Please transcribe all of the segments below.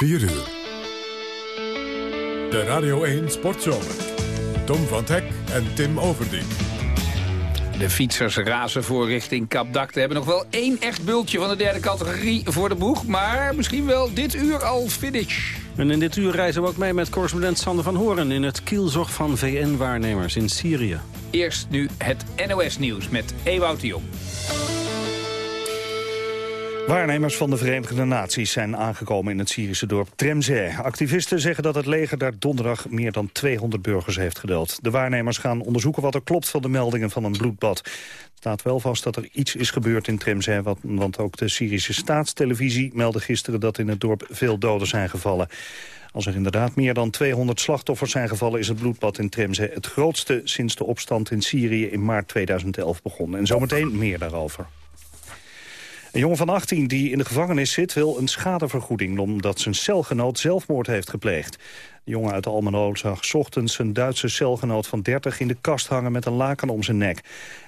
4 uur. De Radio 1 Sportzomer. Tom van Hek en Tim Overdien. De fietsers razen voor richting Kapdak. We hebben nog wel één echt bultje van de derde categorie voor de boeg. Maar misschien wel dit uur al finish. En in dit uur reizen we ook mee met correspondent Sander van Horen... in het kielzog van VN-waarnemers in Syrië. Eerst nu het NOS-nieuws met Ewout de Jong. Waarnemers van de Verenigde Naties zijn aangekomen in het Syrische dorp Tremzeh. Activisten zeggen dat het leger daar donderdag meer dan 200 burgers heeft gedood. De waarnemers gaan onderzoeken wat er klopt van de meldingen van een bloedbad. Het staat wel vast dat er iets is gebeurd in Tremzeh, want ook de Syrische staatstelevisie meldde gisteren dat in het dorp veel doden zijn gevallen. Als er inderdaad meer dan 200 slachtoffers zijn gevallen... is het bloedbad in Tremzeh het grootste sinds de opstand in Syrië in maart 2011 begon. En zometeen meer daarover. Een jongen van 18 die in de gevangenis zit wil een schadevergoeding... omdat zijn celgenoot zelfmoord heeft gepleegd. De jongen uit Almelo zag ochtends een Duitse celgenoot van 30 in de kast hangen met een laken om zijn nek.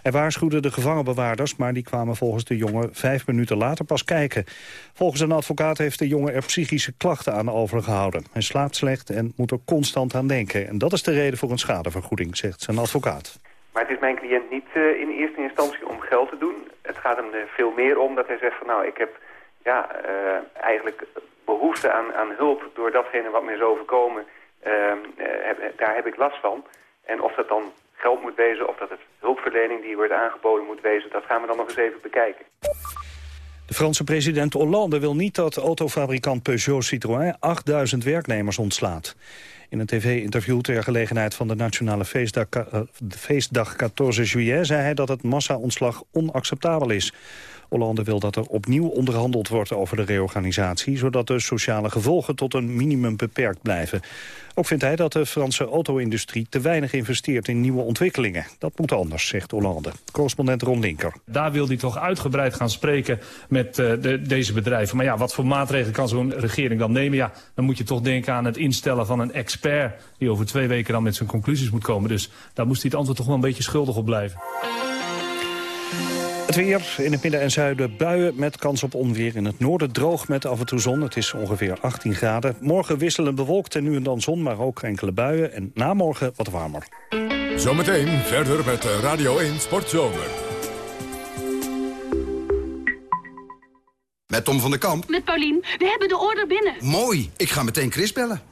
Hij waarschuwde de gevangenbewaarders, maar die kwamen volgens de jongen vijf minuten later pas kijken. Volgens een advocaat heeft de jongen er psychische klachten aan overgehouden. Hij slaapt slecht en moet er constant aan denken. En dat is de reden voor een schadevergoeding, zegt zijn advocaat. Maar het is mijn cliënt niet uh, in eerste instantie om geld te doen. Gaat hem er veel meer om dat hij zegt van nou, ik heb ja, uh, eigenlijk behoefte aan, aan hulp door datgene wat mij is overkomen. Uh, heb, daar heb ik last van. En of dat dan geld moet wezen of dat het hulpverlening die wordt aangeboden moet wezen, dat gaan we dan nog eens even bekijken. De Franse president Hollande wil niet dat autofabrikant Peugeot Citroën 8000 werknemers ontslaat. In een tv-interview ter gelegenheid van de nationale feestdag, uh, feestdag 14 juillet... zei hij dat het massa-ontslag onacceptabel is. Hollande wil dat er opnieuw onderhandeld wordt over de reorganisatie... zodat de sociale gevolgen tot een minimum beperkt blijven. Ook vindt hij dat de Franse auto-industrie te weinig investeert in nieuwe ontwikkelingen. Dat moet anders, zegt Hollande. Correspondent Ron Linker. Daar wil hij toch uitgebreid gaan spreken met uh, de, deze bedrijven. Maar ja, wat voor maatregelen kan zo'n regering dan nemen? Ja, dan moet je toch denken aan het instellen van een expert... die over twee weken dan met zijn conclusies moet komen. Dus daar moest hij het antwoord toch wel een beetje schuldig op blijven. Het weer in het midden en zuiden buien met kans op onweer. In het noorden droog met af en toe zon. Het is ongeveer 18 graden. Morgen wisselen bewolkt en nu en dan zon, maar ook enkele buien. En namorgen wat warmer. Zometeen verder met Radio 1 Sportzomer. Met Tom van der Kamp. Met Paulien. We hebben de order binnen. Mooi. Ik ga meteen Chris bellen.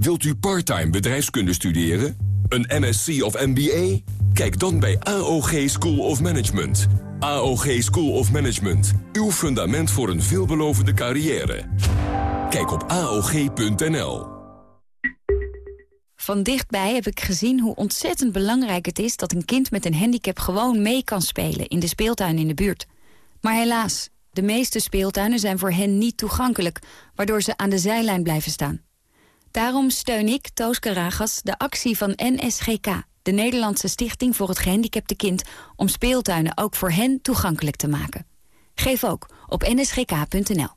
Wilt u parttime bedrijfskunde studeren? Een MSc of MBA? Kijk dan bij AOG School of Management... AOG School of Management. Uw fundament voor een veelbelovende carrière. Kijk op AOG.nl. Van dichtbij heb ik gezien hoe ontzettend belangrijk het is... dat een kind met een handicap gewoon mee kan spelen in de speeltuin in de buurt. Maar helaas, de meeste speeltuinen zijn voor hen niet toegankelijk... waardoor ze aan de zijlijn blijven staan. Daarom steun ik, Toos Karagas, de actie van NSGK de Nederlandse Stichting voor het Gehandicapte Kind... om speeltuinen ook voor hen toegankelijk te maken. Geef ook op nsgk.nl.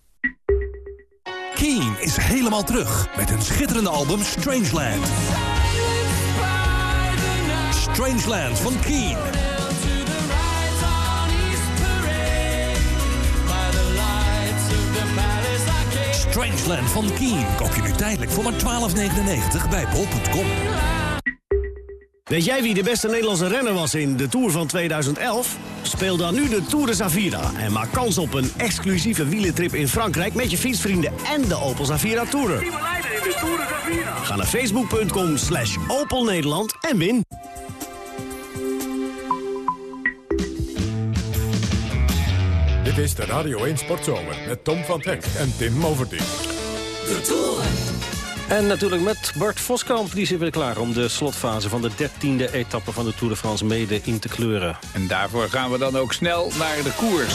Keen is helemaal terug met een schitterende album Strangeland. Strangeland van Keen. Strangeland van Keen koop je nu tijdelijk voor maar 12,99 bij bol.com. Weet jij wie de beste Nederlandse renner was in de Tour van 2011? Speel dan nu de Tour de Zavira en maak kans op een exclusieve wielentrip in Frankrijk... met je fietsvrienden en de Opel Zavira Tourer. Ga naar facebook.com slash Opel Nederland en win. Dit is de Radio 1 Sportzomer met Tom van Hek en Tim Overdien. De Tour. En natuurlijk met Bart Voskamp, die zit weer klaar om de slotfase van de dertiende etappe van de Tour de France mede in te kleuren. En daarvoor gaan we dan ook snel naar de koers.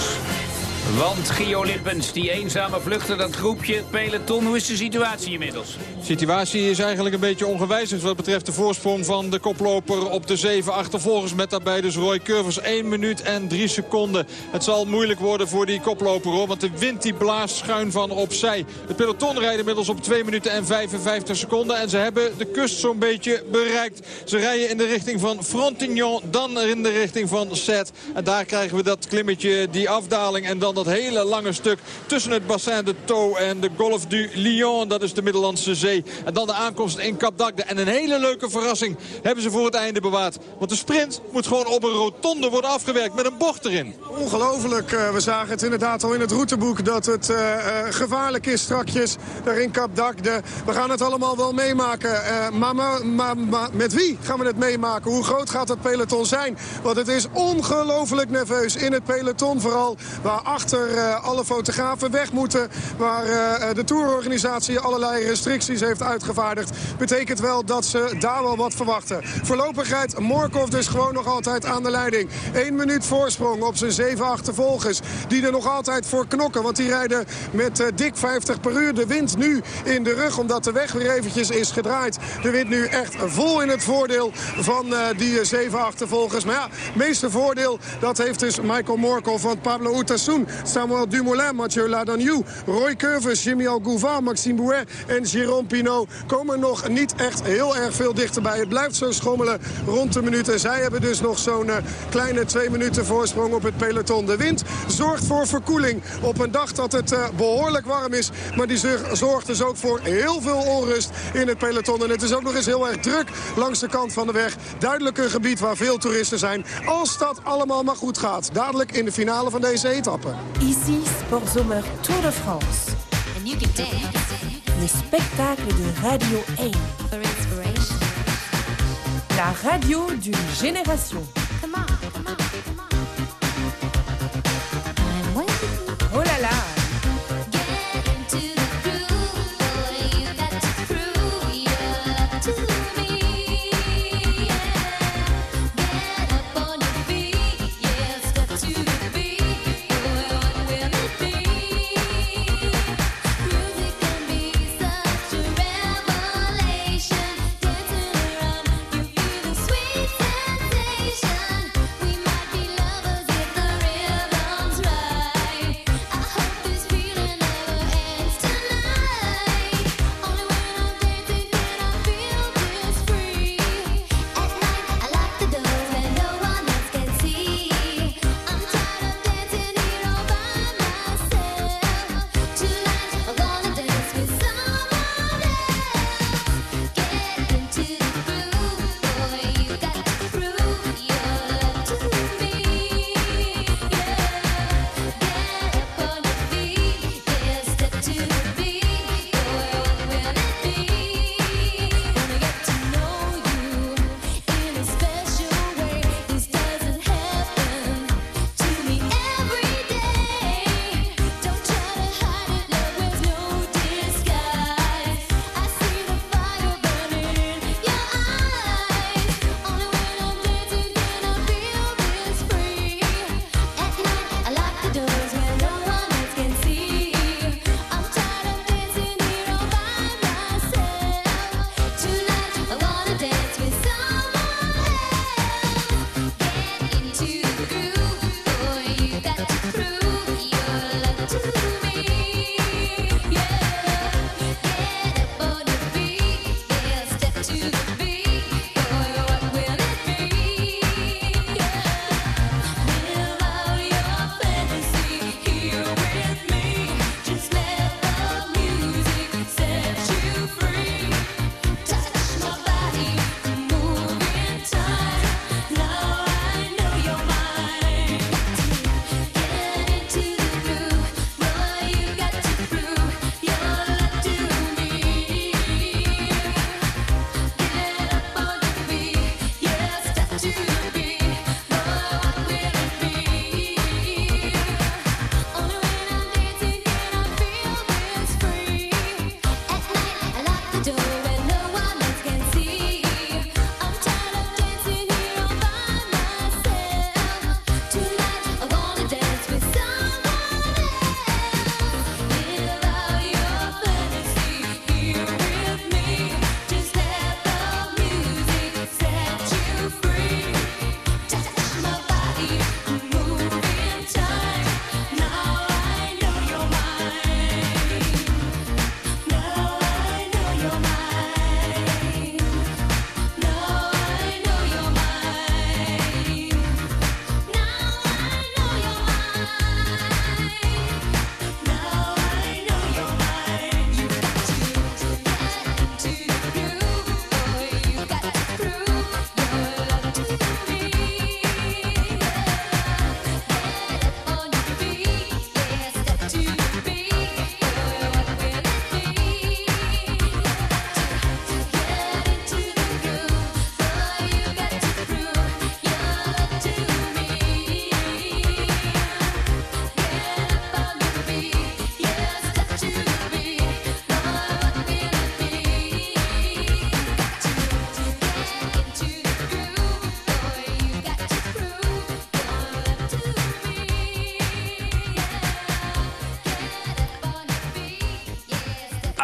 Want Gio Lippens, die eenzame vluchter, dat groepje, peloton, hoe is de situatie inmiddels? De situatie is eigenlijk een beetje ongewijzigd wat betreft de voorsprong van de koploper op de zeven achtervolgers. Met daarbij dus Roy Curvers 1 minuut en 3 seconden. Het zal moeilijk worden voor die koploper hoor, want de wind die blaast schuin van opzij. Het peloton rijdt inmiddels op 2 minuten en 55 seconden en ze hebben de kust zo'n beetje bereikt. Ze rijden in de richting van Frontignan, dan in de richting van Set. En daar krijgen we dat klimmetje, die afdaling en dan dat hele lange stuk tussen het Bassin de Taux en de Golf du Lion. Dat is de Middellandse Zee. En dan de aankomst in Kapdagde. En een hele leuke verrassing hebben ze voor het einde bewaard. Want de sprint moet gewoon op een rotonde worden afgewerkt met een bocht erin. Ongelooflijk. Eh, we zagen het inderdaad al in het routeboek dat het uh, gevaarlijk is strakjes daar in Kapdagde. We gaan het allemaal wel meemaken. Maar, maar, met wie gaan we het meemaken? Hoe groot gaat het peloton zijn? Want het is ongelooflijk nerveus in het peloton vooral. Waar achter uh, alle fotografen weg moeten. Waar uh, de tourorganisatie allerlei restricties heeft uitgevaardigd. Betekent wel dat ze daar wel wat verwachten. Voorlopig rijdt Morkov dus gewoon nog altijd aan de leiding. Eén minuut voorsprong op zijn zeven achtervolgers. Die er nog altijd voor knokken. Want die rijden met uh, dik 50 per uur. De wind nu in de rug omdat de weg weer eventjes is gedraaid. De wind nu echt vol in het voordeel van die zeven achtervolgers. Maar ja, meeste voordeel dat heeft dus Michael Morkov. Want Pablo Utasun Samuel Dumoulin, Mathieu Ladagnou, Roy Curvers, Jimmy Algouvin, Maxime Bouet en Jérôme Pinot komen nog niet echt heel erg veel dichterbij. Het blijft zo schommelen rond de minuut. En zij hebben dus nog zo'n uh, kleine twee minuten voorsprong op het peloton. De wind zorgt voor verkoeling op een dag dat het uh, behoorlijk warm is. Maar die zorgt dus ook voor heel veel onrust in het peloton. En het is ook nog eens heel erg druk langs de kant van de weg. Duidelijk een gebied waar veel toeristen zijn. Als dat allemaal maar goed gaat. Dadelijk in de finale van deze etappe. Ici, Sport Zomer Tour de France. And you can dance. Le spectacle de Radio 1. For inspiration. La radio d'une génération.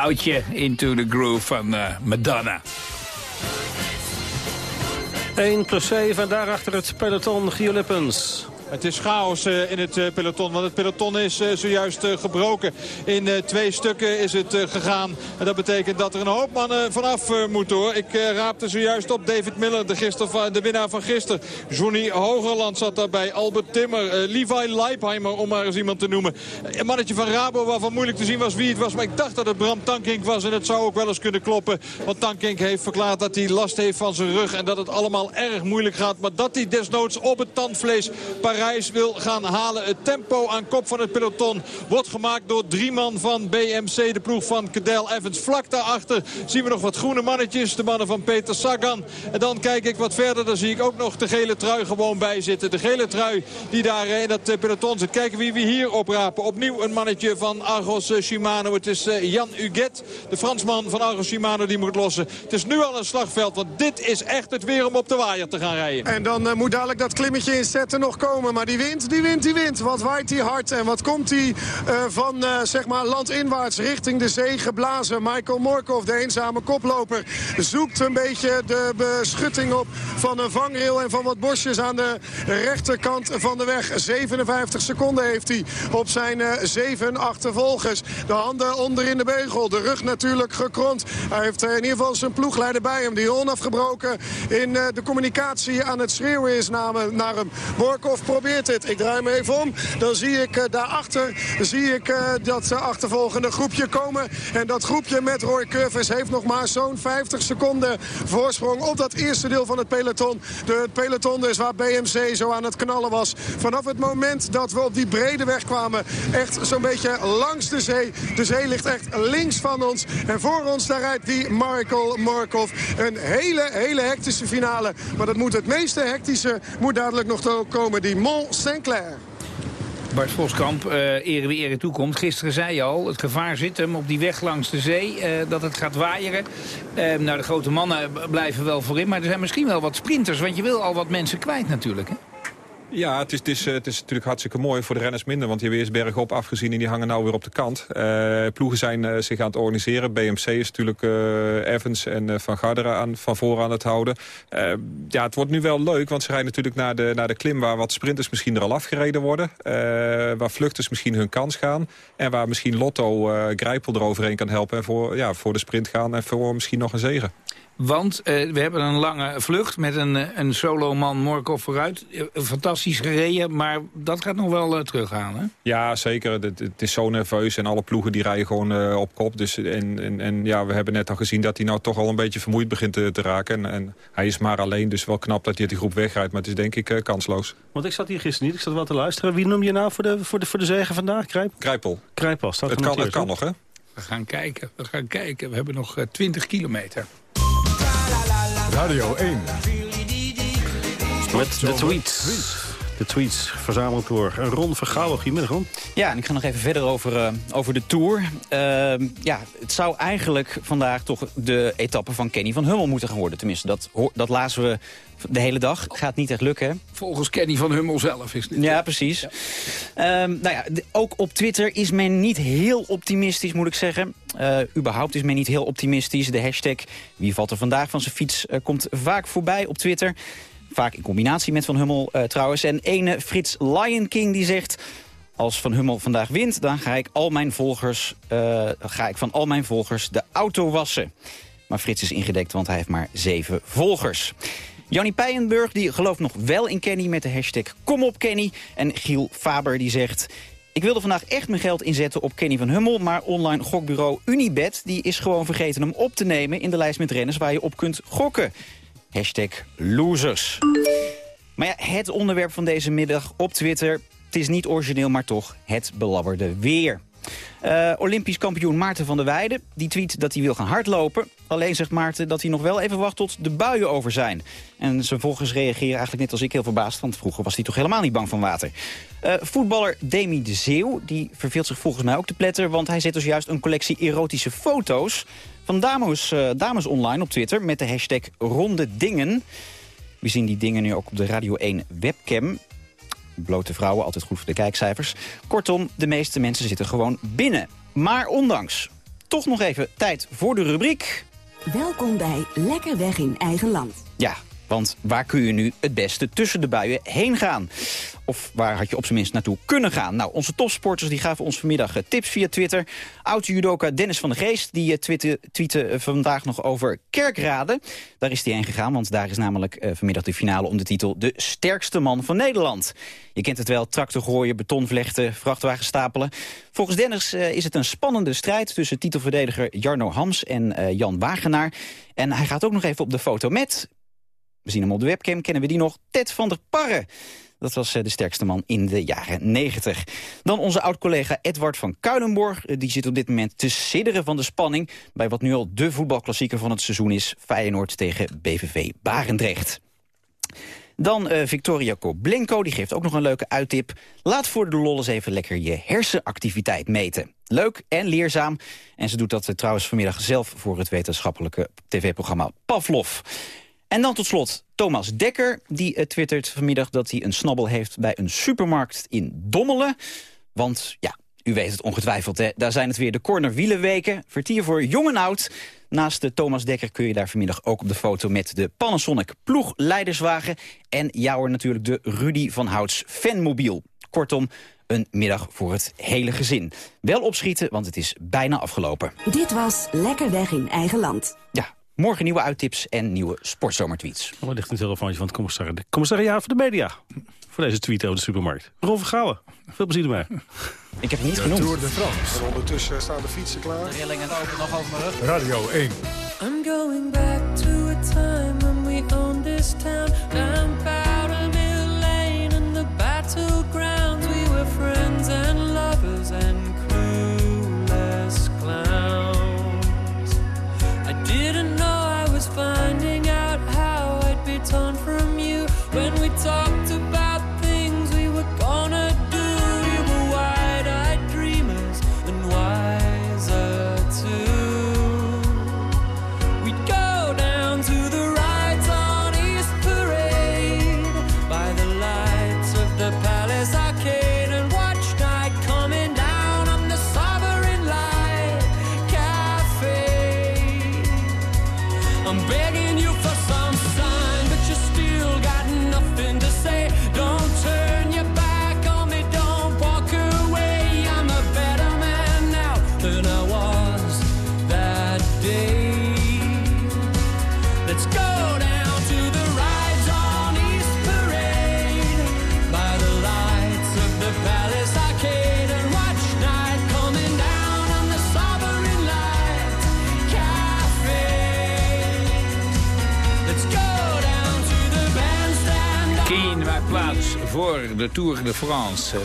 Oudje Into the Groove van eh, Madonna. 1 plus 7 en daarachter het peloton Gio Lippens. Het is chaos eh, in het eh, peloton, want het peloton is eh, zojuist gebroken. In twee stukken is het gegaan. En dat betekent dat er een hoop mannen vanaf moeten hoor. Ik raapte zojuist op David Miller, de, gister de winnaar van gisteren. Johnny Hogerland zat daarbij, Albert Timmer, Levi Leipheimer om maar eens iemand te noemen. Een mannetje van Rabo waarvan moeilijk te zien was wie het was. Maar ik dacht dat het Bram Tankink was en het zou ook wel eens kunnen kloppen. Want Tankink heeft verklaard dat hij last heeft van zijn rug. En dat het allemaal erg moeilijk gaat. Maar dat hij desnoods op het tandvlees Parijs wil gaan halen. Het tempo aan kop van het peloton wordt gemaakt door drie man van BMC. De ploeg van Cadel Evans. Vlak daarachter zien we nog wat groene mannetjes. De mannen van Peter Sagan. En dan kijk ik wat verder. Dan zie ik ook nog de gele trui gewoon bij zitten. De gele trui die daar eh, in dat eh, peloton zit. Kijken wie we hier oprapen. Opnieuw een mannetje van Argos eh, Shimano. Het is Jan Huguet, de Fransman van Argos Shimano, die moet lossen. Het is nu al een slagveld, want dit is echt het weer om op de waaier te gaan rijden. En dan moet dadelijk dat klimmetje in zetten nog komen. Maar die wint, die wint, die wint. Wat waait die hard en wat komt die eh, van eh, zeg maar landinwaarts richting de zee geblazen. Michael Morkov, de eenzame koploper, zoekt een beetje de beschutting op van een vangrail en van wat bosjes aan de rechterkant van de weg. 57 seconden heeft hij op zijn eh, zeven achtervolgers. De handen onder in de beugel, de rug natuurlijk gekrond. Hij heeft in ieder geval zijn ploegleider bij hem die onafgebroken in de communicatie aan het schreeuwen is naar hem. Morkov het. Ik draai me even om. Dan zie ik eh, daarachter zie ik, eh, dat eh, achtervolgende groepje komen. En dat groepje met Roy Curvis heeft nog maar zo'n 50 seconden voorsprong op dat eerste deel van het peloton. De het peloton dus waar BMC zo aan het knallen was. Vanaf het moment dat we op die brede weg kwamen, echt zo'n beetje langs de zee. De zee ligt echt links van ons. En voor ons daar rijdt die Michael Morkov. Een hele, hele hectische finale. Maar dat moet het meeste hectische moet dadelijk nog komen. Die Mont Saint-Clair. Bart Voskamp, eh ere wie ere toekomt. Gisteren zei je al, het gevaar zit hem op die weg langs de zee. eh, dat het gaat waaieren. Eh, nou, de grote mannen blijven wel voorin. Maar er zijn misschien wel wat sprinters. Want je wil al wat mensen kwijt natuurlijk, hè? Ja, het is, het, is, eh, het is natuurlijk hartstikke mooi voor de renners minder. Want die hebben eerst bergop afgezien en die hangen nou weer op de kant. Eh, ploegen zijn eh, zich aan het organiseren. BMC is natuurlijk Evans en Van Garderen aan, van voren aan het houden. Ja, het wordt nu wel leuk, want ze rijden natuurlijk naar de, naar de klim... waar wat sprinters misschien er al afgereden worden. waar vluchters misschien hun kans gaan. En waar misschien Lotto Grijpel eroverheen kan helpen... en voor, ja, voor de sprint gaan en voor misschien nog een zegen. Want eh, we hebben een lange vlucht met een, eh, een solo-man Morkov vooruit. Eh, fantastisch gereden, maar dat gaat nog wel eh, teruggaan, hè? Ja, zeker. Het, het is zo nerveus en alle ploegen die rijden gewoon eh, op kop. Dus, en, en, en ja, we hebben net al gezien dat hij nou toch al een beetje vermoeid begint te, te raken. En, en hij is maar alleen, dus wel knap dat hij uit die groep wegrijdt. Maar het is denk ik eh, kansloos. Want ik zat hier gisteren niet, ik zat wel te luisteren. Wie noem je nou voor de, voor de, voor de zegen vandaag? Krijp? Krijpel. Krijpel, staat Het kan, het kan nog, hè? We gaan kijken, we gaan kijken. We hebben nog eh, 20 kilometer. Radio 1. Met de tweets. De tweets verzameld door Ron Vergouwen. Goedemiddag, Ron. Ja, en ik ga nog even verder over, eh, over de Tour. Ehm, ja, het zou eigenlijk vandaag toch de etappe van Kenny van Hummel moeten gaan worden. Tenminste, dat, hoor- dat lazen we de hele dag. Gaat niet echt lukken, hè? Volgens Kenny van Hummel zelf is dit. Ja, precies. Ehm, nou ja, ook op Twitter is men niet heel optimistisch, moet ik zeggen. Eh, überhaupt is men niet heel optimistisch. De hashtag wie valt er vandaag van zijn fiets eh, komt vaak voorbij op Twitter. Vaak in combinatie met Van Hummel eh, trouwens. En ene Frits Lion King die zegt... Als Van Hummel vandaag wint, dan ga ik, al mijn volgers, eh, ga ik van al mijn volgers de auto wassen. Maar Frits is ingedekt, want hij heeft maar zeven volgers. Jannie Peijenburg die gelooft nog wel in Kenny met de hashtag Kom op Kenny. En Giel Faber die zegt... Ik wilde vandaag echt mijn geld inzetten op Kenny van Hummel... maar online gokbureau Unibet die is gewoon vergeten hem op te nemen... in de lijst met renners waar je op kunt gokken. Hashtag losers. Maar ja, het onderwerp van deze middag op Twitter... het is niet origineel, maar toch het belabberde weer. Eh, Olympisch kampioen Maarten van der Weijden die tweet dat hij wil gaan hardlopen. Alleen zegt Maarten dat hij nog wel even wacht tot de buien over zijn. En zijn volgers reageren eigenlijk net als ik heel verbaasd... want vroeger was hij toch helemaal niet bang van water. Eh, voetballer Demi de Zeeuw die verveelt zich volgens mij ook te pletter... want hij zet dus juist een collectie erotische foto's... van dames, eh, dames online op Twitter met de hashtag Ronde Dingen. We zien die dingen nu ook op de Radio 1 webcam blote vrouwen, altijd goed voor de kijkcijfers. Kortom, de meeste mensen zitten gewoon binnen. Maar ondanks toch nog even tijd voor de rubriek. Welkom bij Lekker Weg in Eigen Land. Ja, want waar kun je nu het beste tussen de buien heen gaan? Of waar had je op zijn minst naartoe kunnen gaan? Nou, onze topsporters die gaven ons vanmiddag eh, tips via Twitter. Oud-judoka Dennis van der Geest die eh, tweette, tweette eh, vandaag nog over Kerkrade. Daar is hij heen gegaan, want daar is namelijk vanmiddag de finale om de titel... de sterkste man van Nederland. Je kent het wel, tractor gooien, betonvlechten, vrachtwagen stapelen. Volgens Dennis is het een spannende strijd tussen titelverdediger Jarno Hams en Jan Wagenaar. En hij gaat ook nog even op de foto met we zien hem op de webcam, kennen we die nog? Ted van der Parre. Dat was eh, de sterkste man in de jaren 90. Dan onze oud-collega Edward van Kuilenborg. Eh, Die zit op dit moment te sidderen van de spanning... bij wat nu al de voetbalklassieker van het seizoen is... Feyenoord tegen BVV Barendrecht. Dan eh, Victoria Koblenko, die geeft ook nog een leuke uittip. Laat voor de lol eens even lekker je hersenactiviteit meten. Leuk en leerzaam. En ze doet dat trouwens vanmiddag zelf voor het wetenschappelijke tv-programma Pavlov. En dan tot slot Thomas Dekker. Die eh, twittert vanmiddag dat hij een snabbel heeft bij een supermarkt in Dommelen. Want ja, u weet het ongetwijfeld, hè? daar zijn het weer de cornerwielenweken. Vertier voor jong en oud. Naast de Thomas Dekker kun je daar vanmiddag ook op de foto met de Panasonic ploegleiderswagen. En jou natuurlijk de Rudy van Houts fanmobiel. Kortom, een middag voor het hele gezin. Wel opschieten, want het is bijna afgelopen. Dit was Lekker Weg in Eigen Land. Ja, morgen nieuwe uittips en nieuwe sportzomertweets. Oh, er ligt een telefoontje van het commissaris. De commissariaat voor de media. Voor deze tweet over de supermarkt. Rolf Gouwen. Veel plezier ermee. Ik heb het niet De genoemd. Tour de France. En ondertussen staan de fietsen klaar. De rillingen lopen nog over mijn rug. Radio 1. I'm going back to a time when we owned this town. Down Powder Mill Lane and the battlegrounds. We were friends and find de Tour de France.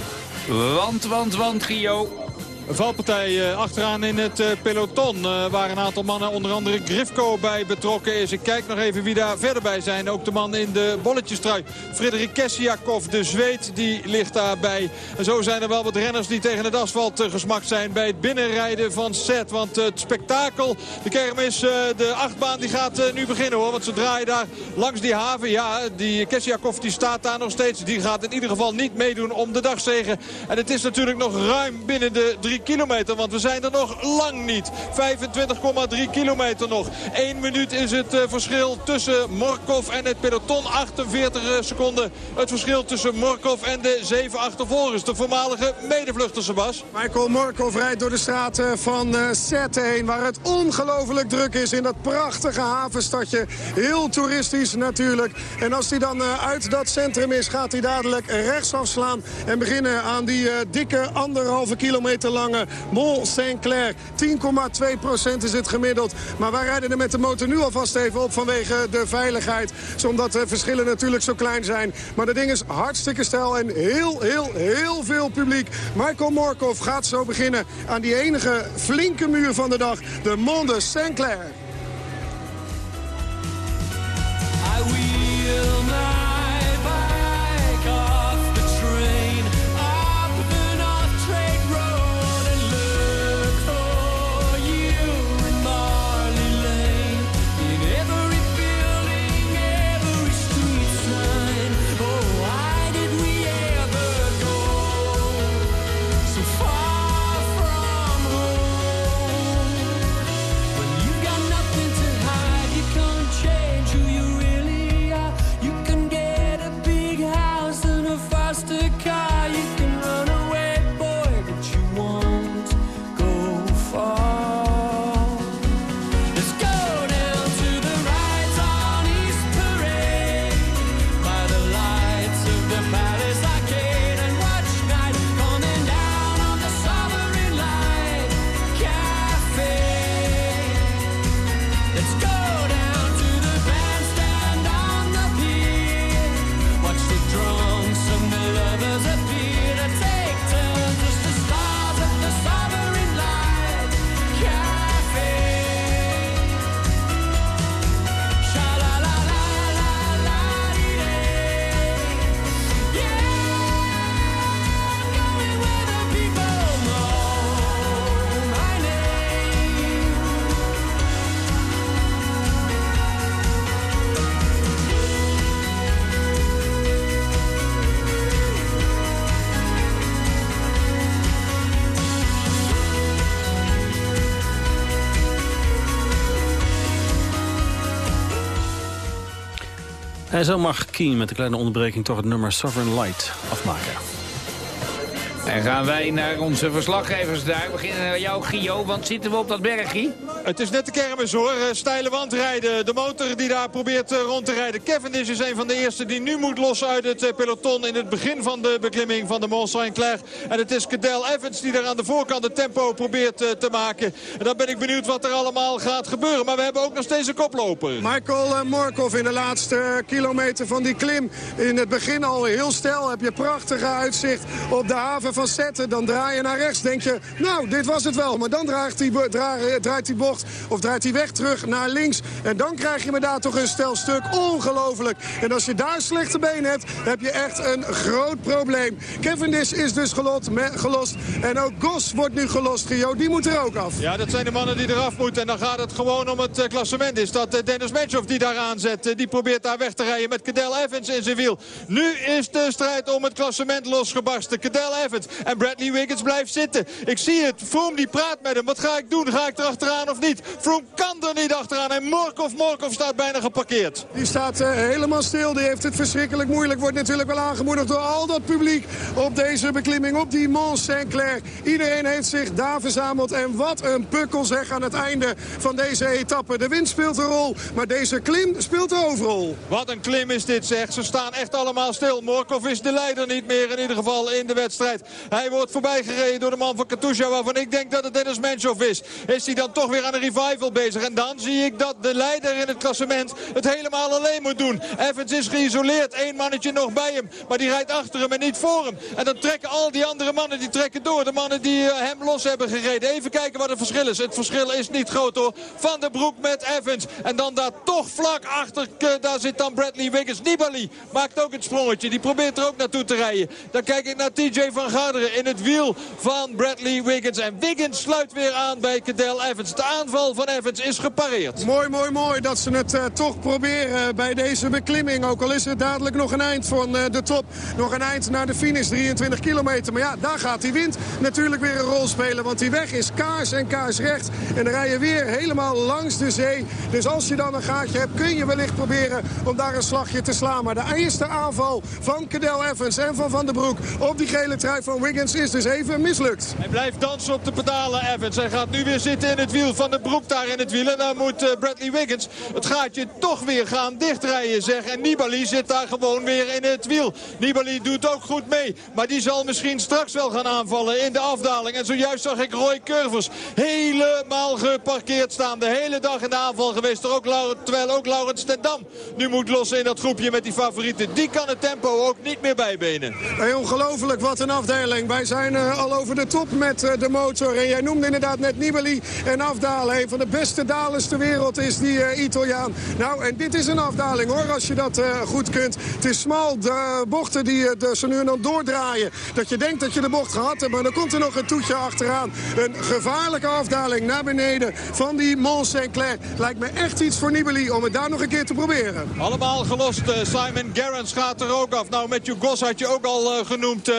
Want, want, want, Gio. Valpartij eh, achteraan in het eh, peloton. eh, waar een aantal mannen, onder andere Grifko, bij betrokken is. Ik kijk nog even wie daar verder bij zijn. Ook de man in de bolletjestrui. Frederik Kessiakov, de Zweed, die ligt daarbij. En zo zijn er wel wat renners die tegen het asfalt gesmakt zijn... bij het binnenrijden van Set. Want het spektakel, de kermis, de achtbaan, die gaat nu beginnen hoor. Want ze draaien daar langs die haven. Ja, die Kessiakov die staat daar nog steeds. Die gaat in ieder geval niet meedoen om de dagzegen. En het is natuurlijk nog ruim binnen de 3 kilometer. Want we zijn er nog lang niet. 25,3 kilometer nog. 1 minuut is het eh, verschil tussen Morkov en het peloton. 48 seconden het verschil tussen Morkov en de 7 achtervolgers. De voormalige medevluchter, Sebas. Michael Morkov rijdt door de straten van eh Sète heen... waar het ongelooflijk druk is in dat prachtige havenstadje. Heel toeristisch natuurlijk. En als hij dan eh, uit dat centrum is, gaat hij dadelijk rechtsaf slaan... en beginnen aan die eh, dikke anderhalve kilometer lange Mont Saint-Clair. 10,2 procent is het gemiddeld. Maar wij rijden er met de motor nu alvast even op vanwege de veiligheid. Omdat de verschillen natuurlijk zo klein zijn. Maar dat ding is hartstikke stijl en heel, heel, heel veel publiek. Michael Morkov gaat zo beginnen aan die enige flinke muur van de dag. De Mont de Saint-Clair. I my En zo mag Keen met een kleine onderbreking toch het nummer Sovereign Light afmaken. En gaan wij naar onze verslaggevers daar. We beginnen met jou, Gio, want zitten we op dat bergje? Het is net de kermis hoor. Eh, Steile wandrijden. De motor die daar probeert eh, rond te rijden. Cavendish is een van de eerste die nu moet lossen uit het eh, peloton. In het begin van de beklimming van de Mont Saint-Clair. En het is Cadel Evans die daar aan de voorkant het tempo probeert te maken. En dan ben ik benieuwd wat er allemaal gaat gebeuren. Maar we hebben ook nog steeds een koploper. Michael Morkov in de laatste kilometer van die klim. In het begin al heel snel heb je prachtige uitzicht op de haven van Zetten. Dan draai je naar rechts. Denk je, nou, dit was het wel. Maar dan draait die, draait bocht of draait die weg terug naar links. En dan krijg je me daar toch een stel stuk. Ongelooflijk. En als je daar slechte benen hebt, heb je echt een groot probleem. Cavendish is dus gelost. En ook Gos wordt nu gelost, Gio. Die moet er ook af. Ja, dat zijn de mannen die eraf moeten. En dan gaat het gewoon om het eh, klassement. Is dat eh, Dennis Menchoff die daar aanzet. Eh, Die probeert daar weg te rijden met Cadel Evans in zijn wiel. Nu is de strijd om het klassement losgebarsten. Cadel Evans en Bradley Wiggins blijft zitten. Ik zie het. Froome die praat met hem. Wat ga ik doen? Ga ik er achteraan of niet? Froome kan er niet achteraan. En Morkov, Morkov staat bijna geparkeerd. Die staat eh, helemaal stil. Die heeft het verschrikkelijk moeilijk. Wordt natuurlijk wel aangemoedigd door al dat publiek op deze beklimming. Op die Mont Saint-Clair. Iedereen heeft zich daar verzameld. En wat een pukkel zeg aan het einde van deze etappe. De wind speelt een rol. Maar deze klim speelt de hoofdrol. Wat een klim is dit zeg. Ze staan echt allemaal stil. Morkov is de leider niet meer in ieder geval in de wedstrijd. Hij wordt voorbij gereden door de man van Katusha waarvan ik denk dat het Dennis Menchoff is. Is hij dan toch weer aan een revival bezig. En dan zie ik dat de leider in het klassement het helemaal alleen moet doen. Evans is geïsoleerd. Eén mannetje nog bij hem. Maar die rijdt achter hem en niet voor hem. En dan trekken al die andere mannen die trekken door. De mannen die eh, hem los hebben gereden. Even kijken wat het verschil is. Het verschil is niet groot hoor. Van de Broek met Evans. En dan daar toch vlak achter. eh, Daar zit dan Bradley Wiggins. Nibali maakt ook het sprongetje. Die probeert er ook naartoe te rijden. Dan kijk ik naar TJ van In het wiel van Bradley Wiggins. En Wiggins sluit weer aan bij Cadel Evans. De aanval van Evans is gepareerd. Mooi, mooi, mooi dat ze het eh, toch proberen bij deze beklimming. Ook al is het dadelijk nog een eind van eh, de top. Nog een eind naar de finish, 23 kilometer. Maar ja, daar gaat die wind natuurlijk weer een rol spelen. Want die weg is kaars en kaarsrecht. En dan rij je weer helemaal langs de zee. Dus als je dan een gaatje hebt, kun je wellicht proberen om daar een slagje te slaan. Maar de eerste aanval van Cadel Evans en van Van der Broek op die gele trui van Wiggins is dus even mislukt. Hij blijft dansen op de pedalen, Evans. Hij gaat nu weer zitten in het wiel van de broek daar in het wiel. En dan moet eh, Bradley Wiggins het gaatje toch weer gaan dichtrijden, zeg. En Nibali zit daar gewoon weer in het wiel. Nibali doet ook goed mee. Maar die zal misschien straks wel gaan aanvallen in de afdaling. En zojuist zag ik Roy Curvers helemaal geparkeerd staan. De hele dag in de aanval geweest. Er ook Laurent, terwijl ook Laurens ten Dam nu moet lossen in dat groepje met die favorieten. Die kan het tempo ook niet meer bijbenen. Hey, ongelooflijk, wat een afdeling. Wij zijn eh, al over de top met eh, de motor. En jij noemde inderdaad net Nibali en afdalen. Een van de beste dalers ter wereld is die eh, Italiaan. Nou, en dit is een afdaling hoor, als je dat goed kunt. Het is smal, de bochten die de, zo nu dan doordraaien. Dat je denkt dat je de bocht gehad hebt, maar dan komt er nog een toetje achteraan. Een gevaarlijke afdaling naar beneden van die Mont Saint-Clair. Lijkt me echt iets voor Nibali om het daar nog een keer te proberen. Allemaal gelost. Simon Gerrans gaat er ook af. Nou, Matthew Goss had je ook al genoemd. Eh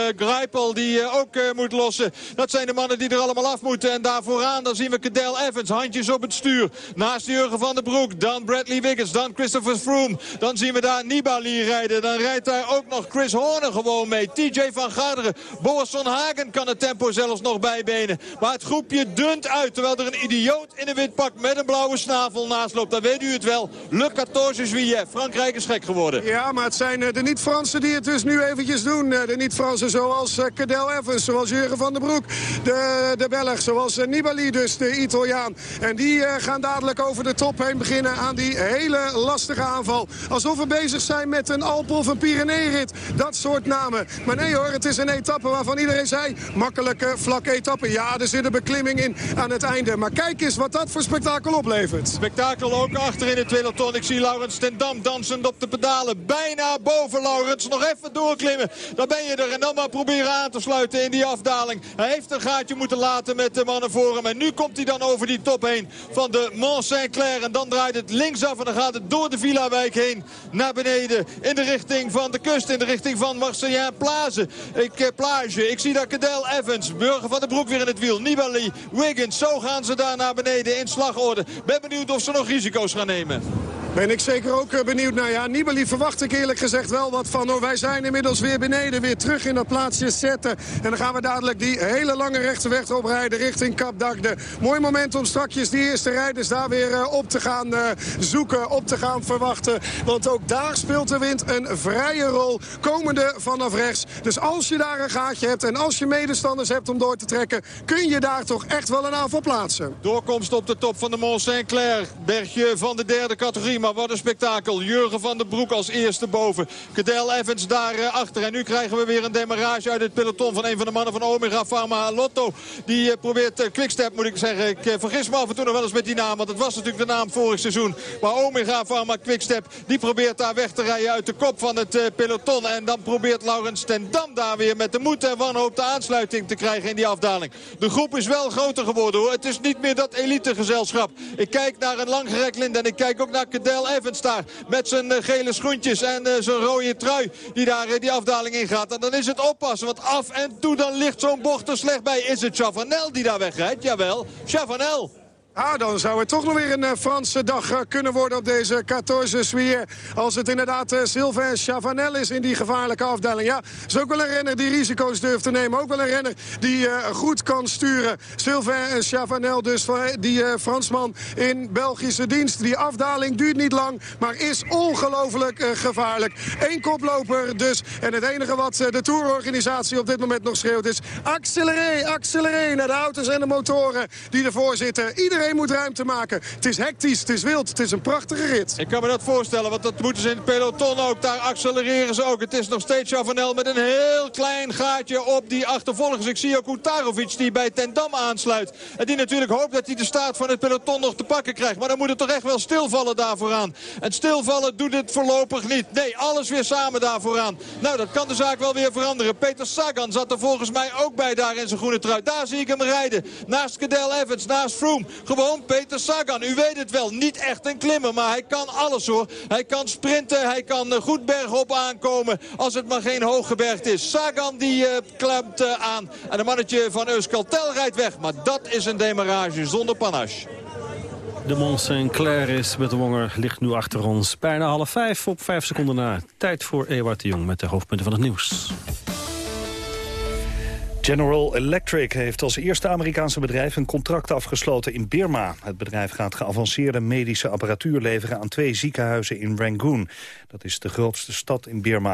Die eh, ook eh, moet lossen. Dat zijn de mannen die er allemaal af moeten. En daar vooraan dan zien we Cadel Evans, handjes op het stuur. Naast Jurgen van den Broek, dan Bradley Wiggins, dan Christopher Froome. Dan zien we daar Nibali rijden. Dan rijdt daar ook nog Chris Horner gewoon mee. TJ van Garderen, Boas van Hagen kan het tempo zelfs nog bijbenen. Maar het groepje dunt uit, terwijl er een idioot in een wit pak met een blauwe snavel naast loopt. Dan weet u het wel. Le 14 juillet. Frankrijk is gek geworden. Ja, maar het zijn eh, de niet-Fransen die het dus nu eventjes doen. De niet-Fransen zoals Cadel Evans, zoals Jurgen van den Broek. De, de Belg, zoals eh, Nibali dus, de Italiaan. En die eh, gaan dadelijk over de top heen beginnen aan die hele lastige aanval. Alsof we bezig zijn met een Alpen of een Pyreneeënrit. Dat soort namen. Maar nee hoor, het is een etappe waarvan iedereen zei... makkelijke, vlakke etappe. Ja, er zit een beklimming in aan het einde. Maar kijk eens wat dat voor spektakel oplevert. Spektakel ook achter in het peloton. Ik zie Laurens ten Dam dansend op de pedalen. Bijna boven Laurens. Nog even doorklimmen. Dan ben je er. En dan maar proberen aan te sluiten in die afdaling. Hij heeft een gaatje moeten laten met de mannen voor hem. En nu komt hij dan over die top heen van de Mont Saint-Clair. En dan draait het linksaf en dan gaat het door de Villa-wijk heen. Naar beneden. In de richting van de kust. In de richting van Marseillais Plaze. Ik, eh, plage. Ik zie daar Cadel Evans. Burger van de Broek weer in het wiel. Nibali. Wiggins. Zo gaan ze daar naar beneden in slagorde. Ben benieuwd of ze nog risico's gaan nemen. Ben ik zeker ook eh, benieuwd naar. Ja, Nibali verwacht ik eerlijk gezegd wel wat van. Wij zijn inmiddels weer beneden, weer terug in dat plaatsje zetten. En dan gaan we dadelijk die hele lange rechte weg oprijden richting Kap Dagde. Mooi moment om strakjes die eerste rijders daar weer eh, op te gaan eh, zoeken, op te gaan verwachten. Want ook daar speelt de wind een vrije rol, komende vanaf rechts. Dus als je daar een gaatje hebt en als je medestanders hebt om door te trekken... kun je daar toch echt wel een aanval plaatsen. Doorkomst op de top van de Mont Saint-Clair. Bergje van de derde categorie. Maar wat een spektakel. Jurgen van den Broek als eerste boven. Cadel Evans daar eh, achter. En nu krijgen we weer een demarrage uit het peloton van een van de mannen van Omega Pharma Lotto. Die eh, probeert uh, Quickstep moet ik zeggen. Ik eh, vergis me af en toe nog wel eens met die naam. Want het was natuurlijk de naam vorig seizoen. Maar Omega Pharma Quickstep die probeert daar weg te rijden uit de kop van het eh, peloton. En dan probeert Laurens ten Dam daar weer met de moed en wanhoop de aansluiting te krijgen in die afdaling. De groep is wel groter geworden hoor. Het is niet meer dat elitegezelschap. Ik kijk naar een langgerekt lint en ik kijk ook naar Cadel Evans daar. Met zijn eh, gele schoentjes en eh, zijn rode trui die daar eh, die afdaling ingaat. En dan is het oppassen, want af en toe dan ligt zo'n bocht er slecht bij. Is het Chavanel die daar wegrijdt? Jawel, Chavanel. Ah, dan zou het toch nog weer een eh, Franse dag eh, kunnen worden op deze 14 juillet. Als het inderdaad uh, Sylvain Chavanel is in die gevaarlijke afdeling. Ja, is ook wel een renner die risico's durft te nemen. Ook wel een renner die eh, goed kan sturen. Sylvain Chavanel dus, die eh, Fransman in Belgische dienst. Die afdaling duurt niet lang, maar is ongelooflijk eh, gevaarlijk. Eén koploper dus. En het enige wat eh, de tourorganisatie op dit moment nog schreeuwt is... acceleré, acceleré naar de auto's en de motoren die ervoor zitten. Iedereen moet ruimte maken. Het is hectisch, het is wild, het is een prachtige rit. Ik kan me dat voorstellen, want dat moeten ze in het peloton ook. Daar accelereren ze ook. Het is nog steeds Chavanel met een heel klein gaatje op die achtervolgers. Ik zie ook Utarovic die bij Ten Dam aansluit. En die natuurlijk hoopt dat hij de staart van het peloton nog te pakken krijgt. Maar dan moet het toch echt wel stilvallen daar vooraan. En stilvallen doet het voorlopig niet. Nee, alles weer samen daar vooraan. Nou, dat kan de zaak wel weer veranderen. Peter Sagan zat er volgens mij ook bij daar in zijn groene trui. Daar zie ik hem rijden. Naast Cadel Evans, naast Froome. Gewoon Peter Sagan. U weet het wel, niet echt een klimmer, maar hij kan alles hoor. Hij kan sprinten, hij kan eh, goed bergop aankomen als het maar geen hooggebergte is. Sagan die uh, klemt uh, aan en een mannetje van Euskaltel rijdt weg. Maar dat is een demarrage zonder panache. De Mont Saint-Clair is met de Wonger ligt nu achter ons. Bijna half vijf op vijf seconden na. Tijd voor Ewart de Jong met de hoofdpunten van het nieuws. General Electric heeft als eerste Amerikaanse bedrijf een contract afgesloten in Birma. Het bedrijf gaat geavanceerde medische apparatuur leveren aan twee ziekenhuizen in Rangoon. Dat is de grootste stad in Birma.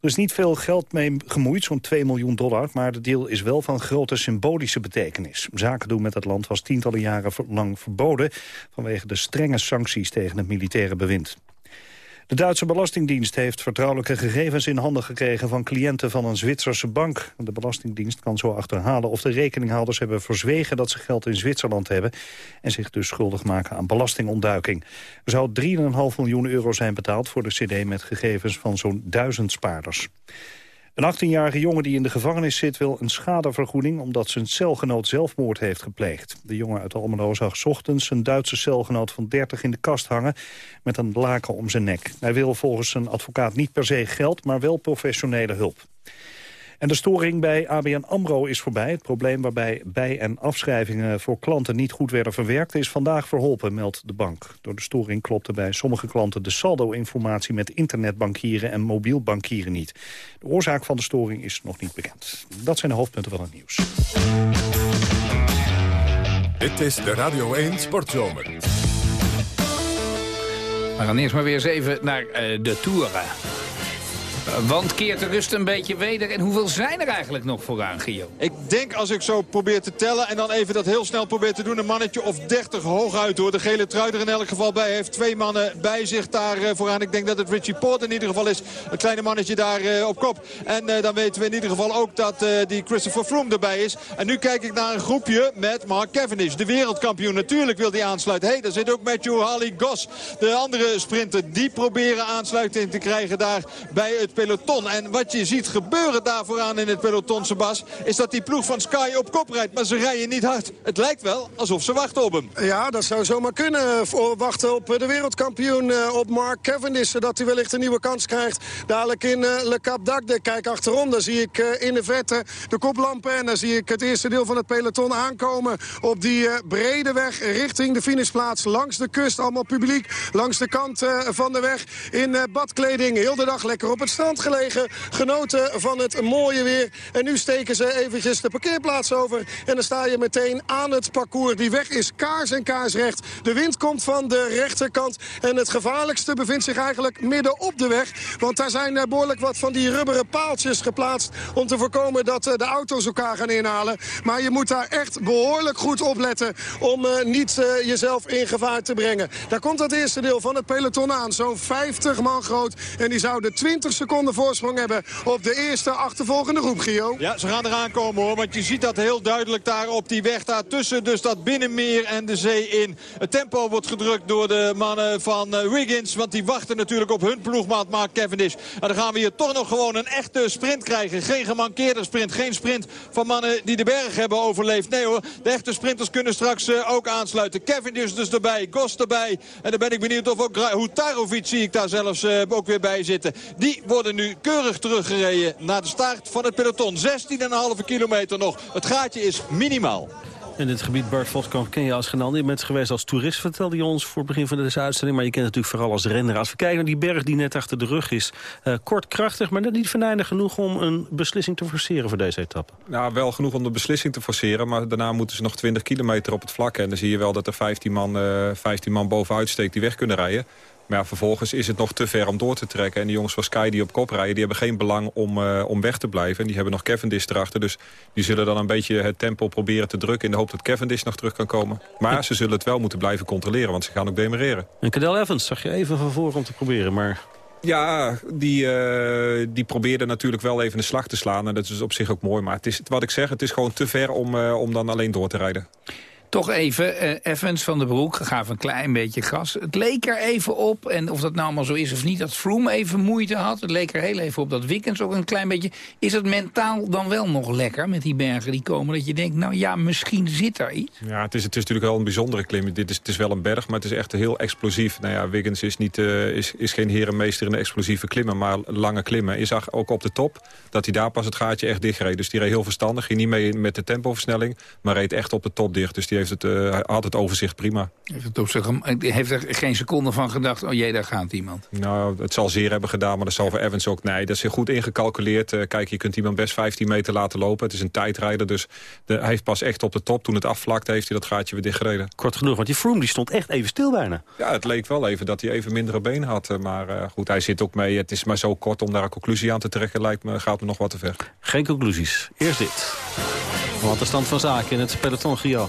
Er is niet veel geld mee gemoeid, zo'n 2 miljoen dollar, maar de deal is wel van grote symbolische betekenis. Zaken doen met het land was tientallen jaren lang verboden vanwege de strenge sancties tegen het militaire bewind. De Duitse Belastingdienst heeft vertrouwelijke gegevens in handen gekregen van cliënten van een Zwitserse bank. De Belastingdienst kan zo achterhalen of de rekeninghouders hebben verzwegen dat ze geld in Zwitserland hebben en zich dus schuldig maken aan belastingontduiking. Er zou 3,5 miljoen euro zijn betaald voor de cd met gegevens van zo'n duizend spaarders. Een 18-jarige jongen die in de gevangenis zit wil een schadevergoeding... omdat zijn celgenoot zelfmoord heeft gepleegd. De jongen uit Almelo zag ochtends zijn Duitse celgenoot van 30 in de kast hangen... met een laken om zijn nek. Hij wil volgens zijn advocaat niet per se geld, maar wel professionele hulp. En de storing bij ABN AMRO is voorbij. Het probleem waarbij bij- en afschrijvingen voor klanten niet goed werden verwerkt... is vandaag verholpen, meldt de bank. Door de storing klopte bij sommige klanten de saldo-informatie... met internetbankieren en mobiel bankieren niet. De oorzaak van de storing is nog niet bekend. Dat zijn de hoofdpunten van het nieuws. Dit is de Radio 1 Sportzomer. We gaan eerst maar weer eens even naar eh, de Tour. Want keert de rust een beetje weder. En hoeveel zijn er eigenlijk nog vooraan, Gio? Ik denk als ik zo probeer te tellen en dan even dat heel snel probeer te doen... een mannetje of 30 hooguit hoor. De gele trui er in elk geval bij heeft. Twee mannen bij zich daar eh, vooraan. Ik denk dat het Richie Port in ieder geval is. Een kleine mannetje daar eh, op kop. En eh, dan weten we in ieder geval ook dat die Christopher Froome erbij is. En nu kijk ik naar een groepje met Mark Cavendish. De wereldkampioen. Natuurlijk wil hij aansluiten. Hé, hey, daar zit ook Matthew Harley Goss. De andere sprinter. Die proberen aansluiting te krijgen daar bij het peloton. En wat je ziet gebeuren daar vooraan in het peloton, Sebas... is dat die ploeg van Sky op kop rijdt. Maar ze rijden niet hard. Het lijkt wel alsof ze wachten op hem. Ja, dat zou zomaar kunnen. Wachten op de wereldkampioen, eh, op Mark Cavendish. Zodat hij wellicht een nieuwe kans krijgt. Dadelijk in eh, Le Cap d'Agde. Kijk achterom, daar zie ik eh, in de vette de koplampen. En dan zie ik het eerste deel van het peloton aankomen. Op die eh, brede weg richting de finishplaats. Langs de kust, allemaal publiek. Langs de kant eh, van de weg in eh, badkleding. Heel de dag lekker op het strand gelegen. Genoten van het mooie weer. En nu steken ze eventjes de parkeerplaats over. En dan sta je meteen aan het parcours. Die weg is kaars en kaarsrecht. De wind komt van de rechterkant. En het gevaarlijkste bevindt zich eigenlijk midden op de weg. Want daar zijn eh, behoorlijk wat van die rubberen paaltjes geplaatst... om te voorkomen dat eh, de auto's elkaar gaan inhalen. Maar je moet daar echt behoorlijk goed op letten... om eh, niet jezelf in gevaar te brengen. Daar komt dat eerste deel van het peloton aan. Zo'n 50 man groot. En die zouden 20 seconden voorsprong hebben... op de eerste achtervolgende groep, Gio. Ja, ze gaan eraan komen hoor. Want je ziet dat heel duidelijk daar op die weg daar tussen. Dus dat binnenmeer en de zee in. Het tempo wordt gedrukt door de mannen van eh, Wiggins. Want die wachten natuurlijk op hun ploegmaat Mark Cavendish. En dan gaan we hier toch nog gewoon een echte sprint krijgen. Geen gemankeerde sprint. Geen sprint van mannen die de berg hebben overleefd. Nee hoor, de echte sprinters kunnen straks eh, ook aansluiten. Cavendish dus erbij, Gos erbij. En dan ben ik benieuwd of ook Hutarovic zie ik daar zelfs eh, ook weer bij zitten. Die worden nu keurig teruggereden naar de start van het peloton. 16,5 kilometer nog. Het gaatje is minimaal. In dit gebied, Bart Voskamp, ken je als Genal. Je bent geweest als toerist, vertelde je ons voor het begin van deze uitzending. Maar je kent het natuurlijk vooral als renner. Als we kijken naar die berg die net achter de rug is. eh, kort, krachtig, maar net niet venijnig genoeg om een beslissing te forceren voor deze etappe. Nou, wel genoeg om de beslissing te forceren. Maar daarna moeten ze nog 20 kilometer op het vlak. En dan zie je wel dat er 15 man, eh 15 man bovenuit steekt die weg kunnen rijden. Maar ja, vervolgens is het nog te ver om door te trekken. En die jongens van Sky die op kop rijden... die hebben geen belang om, eh, om weg te blijven. En die hebben nog Cavendish erachter. Dus die zullen dan een beetje het tempo proberen te drukken... in de hoop dat Cavendish nog terug kan komen. Maar ze zullen het wel moeten blijven controleren... want ze gaan ook demereren. En Cadel Evans zag je even van voren om te proberen, maar... Ja, die, eh, die probeerde natuurlijk wel even een slag te slaan. En dat is op zich ook mooi. Maar het is, wat ik zeg, het is gewoon te ver om, eh, om dan alleen door te rijden. Toch even, eh, Evans van de Broek gaf een klein beetje gas. Het leek er even op, en of dat nou allemaal zo is of niet... dat Froome even moeite had. Het leek er heel even op dat Wiggins ook een klein beetje... Is het mentaal dan wel nog lekker met die bergen die komen? Dat je denkt, nou ja, misschien zit er iets. Ja, het is, het is natuurlijk wel een bijzondere klim. Dit is, het is wel een berg, maar het is echt heel explosief. Nou ja, Wiggins is, niet, eh, is, is geen herenmeester in de explosieve klimmen... maar lange klimmen. Je zag ook op de top dat hij daar pas het gaatje echt dicht reed. Dus die reed heel verstandig. Ging niet mee met de tempoversnelling, maar reed echt op de top dicht. Dus die heeft het, eh, had het overzicht prima. Heeft, het op zich, heeft er geen seconde van gedacht, oh jee, daar gaat iemand. Nou, het zal zeer hebben gedaan, maar dat zal voor Evans ook... Nee, dat is heel goed ingecalculeerd. Eh, kijk, je kunt iemand best 15 meter laten lopen. Het is een tijdrijder, dus de, hij heeft pas echt op de top. Toen het afvlakte, heeft hij dat gaatje weer dichtgereden. Kort genoeg, want die Froome die stond echt even stil bijna. Ja, het leek wel even dat hij even mindere benen had. eh, Maar eh, goed, hij zit ook mee. Het is maar zo kort om daar een conclusie aan te trekken. Lijkt me, gaat me nog wat te ver. Geen conclusies. Eerst dit. Want de stand van zaken in het peloton, Gio.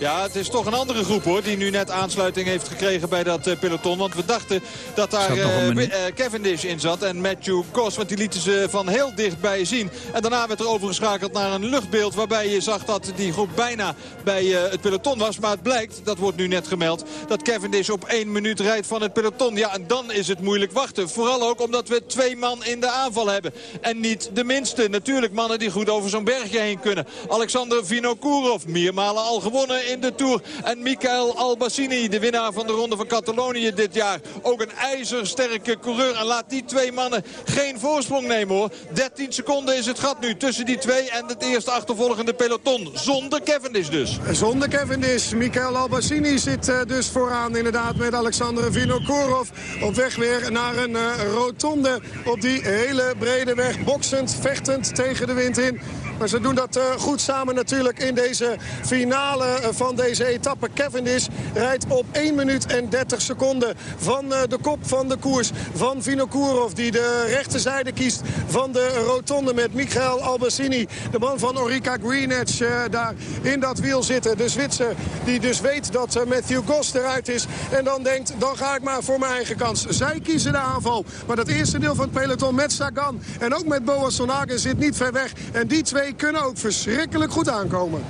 Ja, het is toch een andere groep hoor, die nu net aansluiting heeft gekregen bij dat eh, peloton. Want we dachten dat daar eh, Cavendish in zat en Matthew Goss. Want die lieten ze van heel dichtbij zien. En daarna werd er overgeschakeld naar een luchtbeeld waarbij je zag dat die groep bijna bij het peloton was. Maar het blijkt, dat wordt nu net gemeld, dat Cavendish op één minuut rijdt van het peloton. Ja, en dan is het moeilijk wachten. Vooral ook omdat we twee man in de aanval hebben. En niet de minste. Natuurlijk mannen die goed over zo'n bergje heen kunnen. Alexander Vinokourov, meermalen al gewonnen in de Tour. En Michael Albassini, de winnaar van de Ronde van Catalonië dit jaar. Ook een ijzersterke coureur. En laat die twee mannen geen voorsprong nemen hoor. 13 seconden is het gat nu tussen die twee en het eerste achtervolgende peloton. Zonder Cavendish dus. Zonder Cavendish. Michael Albassini zit eh, dus vooraan inderdaad met Alexander Vinokourov. Op weg weer naar een eh, rotonde op die hele brede weg. Boksend, vechtend tegen de wind in. Maar ze doen dat eh, goed samen natuurlijk in deze finale eh, van deze etappe. Cavendish rijdt op 1 minuut en 30 seconden van eh, de kop van de koers van Vinokourov. Die de rechterzijde kiest van de rotonde met Michael Albassini. De man van Orica Green Edge eh, daar in dat wiel zitten. De Zwitser die dus weet dat Matthew Goss eruit is. En dan denkt, dan ga ik maar voor mijn eigen kans. Zij kiezen de aanval. Maar dat eerste deel van het peloton met Sagan en ook met Boas Sonagen zit niet ver weg. En die twee kunnen ook verschrikkelijk goed aankomen.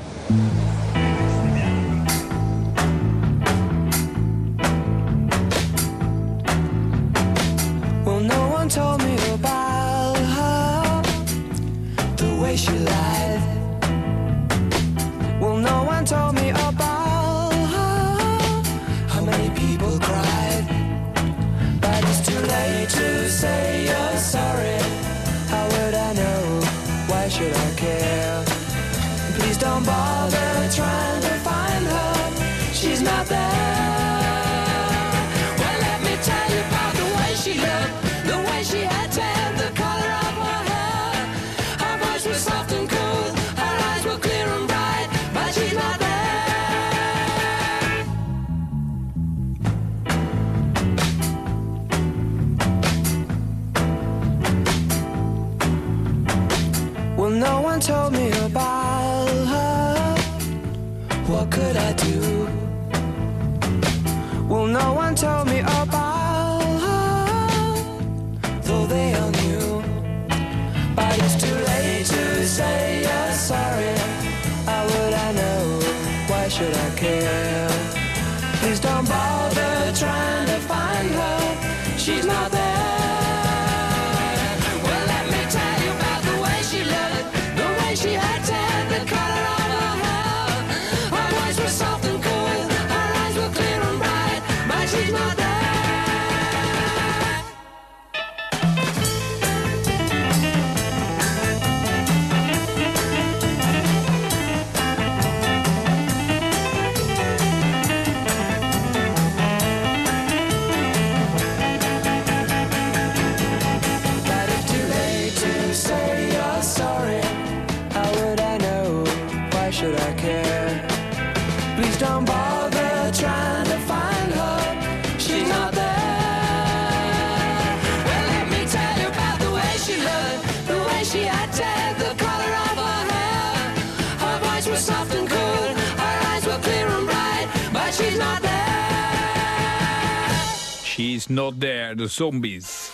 Not there, de zombies.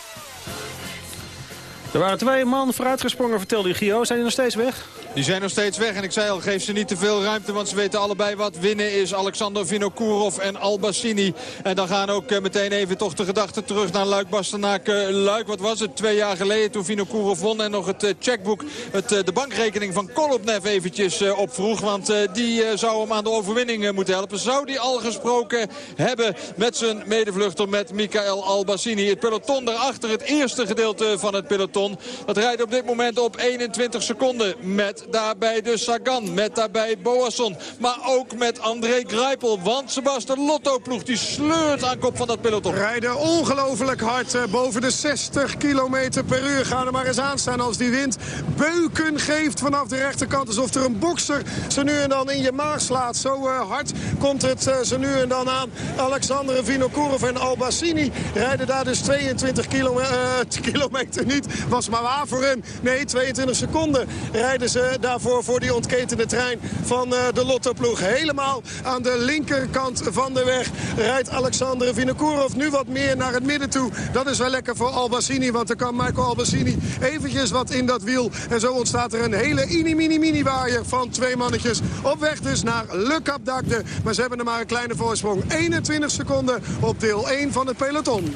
Er waren twee man vooruitgesprongen, vertelde Gio. Zijn die nog steeds weg? Die zijn nog steeds weg en ik zei al, geef ze niet te veel ruimte. Want ze weten allebei wat winnen is. Alexander Vinokourov en Albassini. En dan gaan ook eh, meteen even toch de gedachten terug naar Luik Bastenaak. Eh, Luik, wat was het? Twee jaar geleden toen Vinokourov won. En nog het eh, checkboek, het, de bankrekening van Kolopnev eventjes opvroeg. Want die zou hem aan de overwinning moeten helpen. Zou die al gesproken hebben met zijn medevluchter met Michael Albassini. Het peloton daarachter, het eerste gedeelte van het peloton. Dat rijdt op dit moment op 21 seconden. Met daarbij de Sagan, met daarbij Boasson. Maar ook met André Greipel. Want Sebastian Lotto ploeg die sleurt aan kop van dat peloton. Rijden ongelooflijk hard eh, boven de 60 kilometer per uur. Ga er maar eens aan staan als die wind beuken geeft vanaf de rechterkant. Alsof er een bokser ze nu en dan in je maag slaat. Zo eh, hard komt het eh, ze nu en dan aan. Alexander Vinokourov en Albassini rijden daar dus 22 kilo, eh, kilometer niet. Was maar waar voor hun. Nee, 22 seconden rijden ze daarvoor voor die ontketende trein van eh, de Lotto-ploeg. Helemaal aan de linkerkant van de weg rijdt Alexander Vinokourov nu wat meer naar het midden toe. Dat is wel lekker voor Albassini, want dan kan Michael Albassini eventjes wat in dat wiel. En zo ontstaat er een hele mini-mini-mini waaier van twee mannetjes. Op weg dus naar Le Cap d'Agde. Maar ze hebben er maar een kleine voorsprong. 21 seconden op deel 1 van het peloton.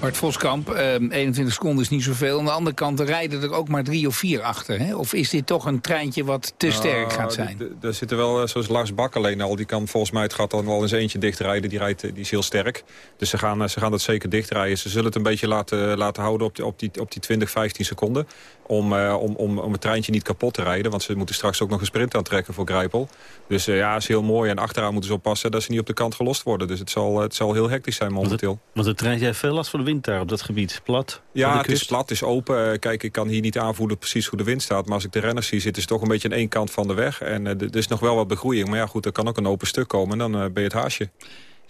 Bart Voskamp, eh, 21 seconden is niet zoveel. Aan de andere kant rijden er ook maar drie of vier achter. Hè? Of is dit toch een treintje wat te sterk Nou, gaat zijn? Er zitten wel, eh, zoals Lars Bak alleen al, die kan volgens mij het gat dan wel eens eentje dichtrijden. Die, rijdt, eh, die is heel sterk. Dus ze gaan, eh, ze gaan dat zeker dichtrijden. Ze zullen het een beetje laten, laten houden op die, op, die, op die 20, 15 seconden. Om, eh, om, om, om het treintje niet kapot te rijden. Want ze moeten straks ook nog een sprint aantrekken voor Grijpel. Dus eh, ja, is heel mooi. En achteraan moeten ze oppassen dat ze niet op de kant gelost worden. Dus het zal, het zal heel hectisch zijn momenteel. Want het treintje heeft veel last van de wind daar op dat gebied. Plat. Ja, het is plat, het is open. Eh, Kijk, ik kan hier niet aanvoelen precies hoe de wind staat. Maar als ik de renners zie, zitten ze toch een beetje aan één kant van de weg. En er is nog wel wat begroeiing. Maar ja, goed, er kan ook een open stuk komen. En dan ben je het haasje.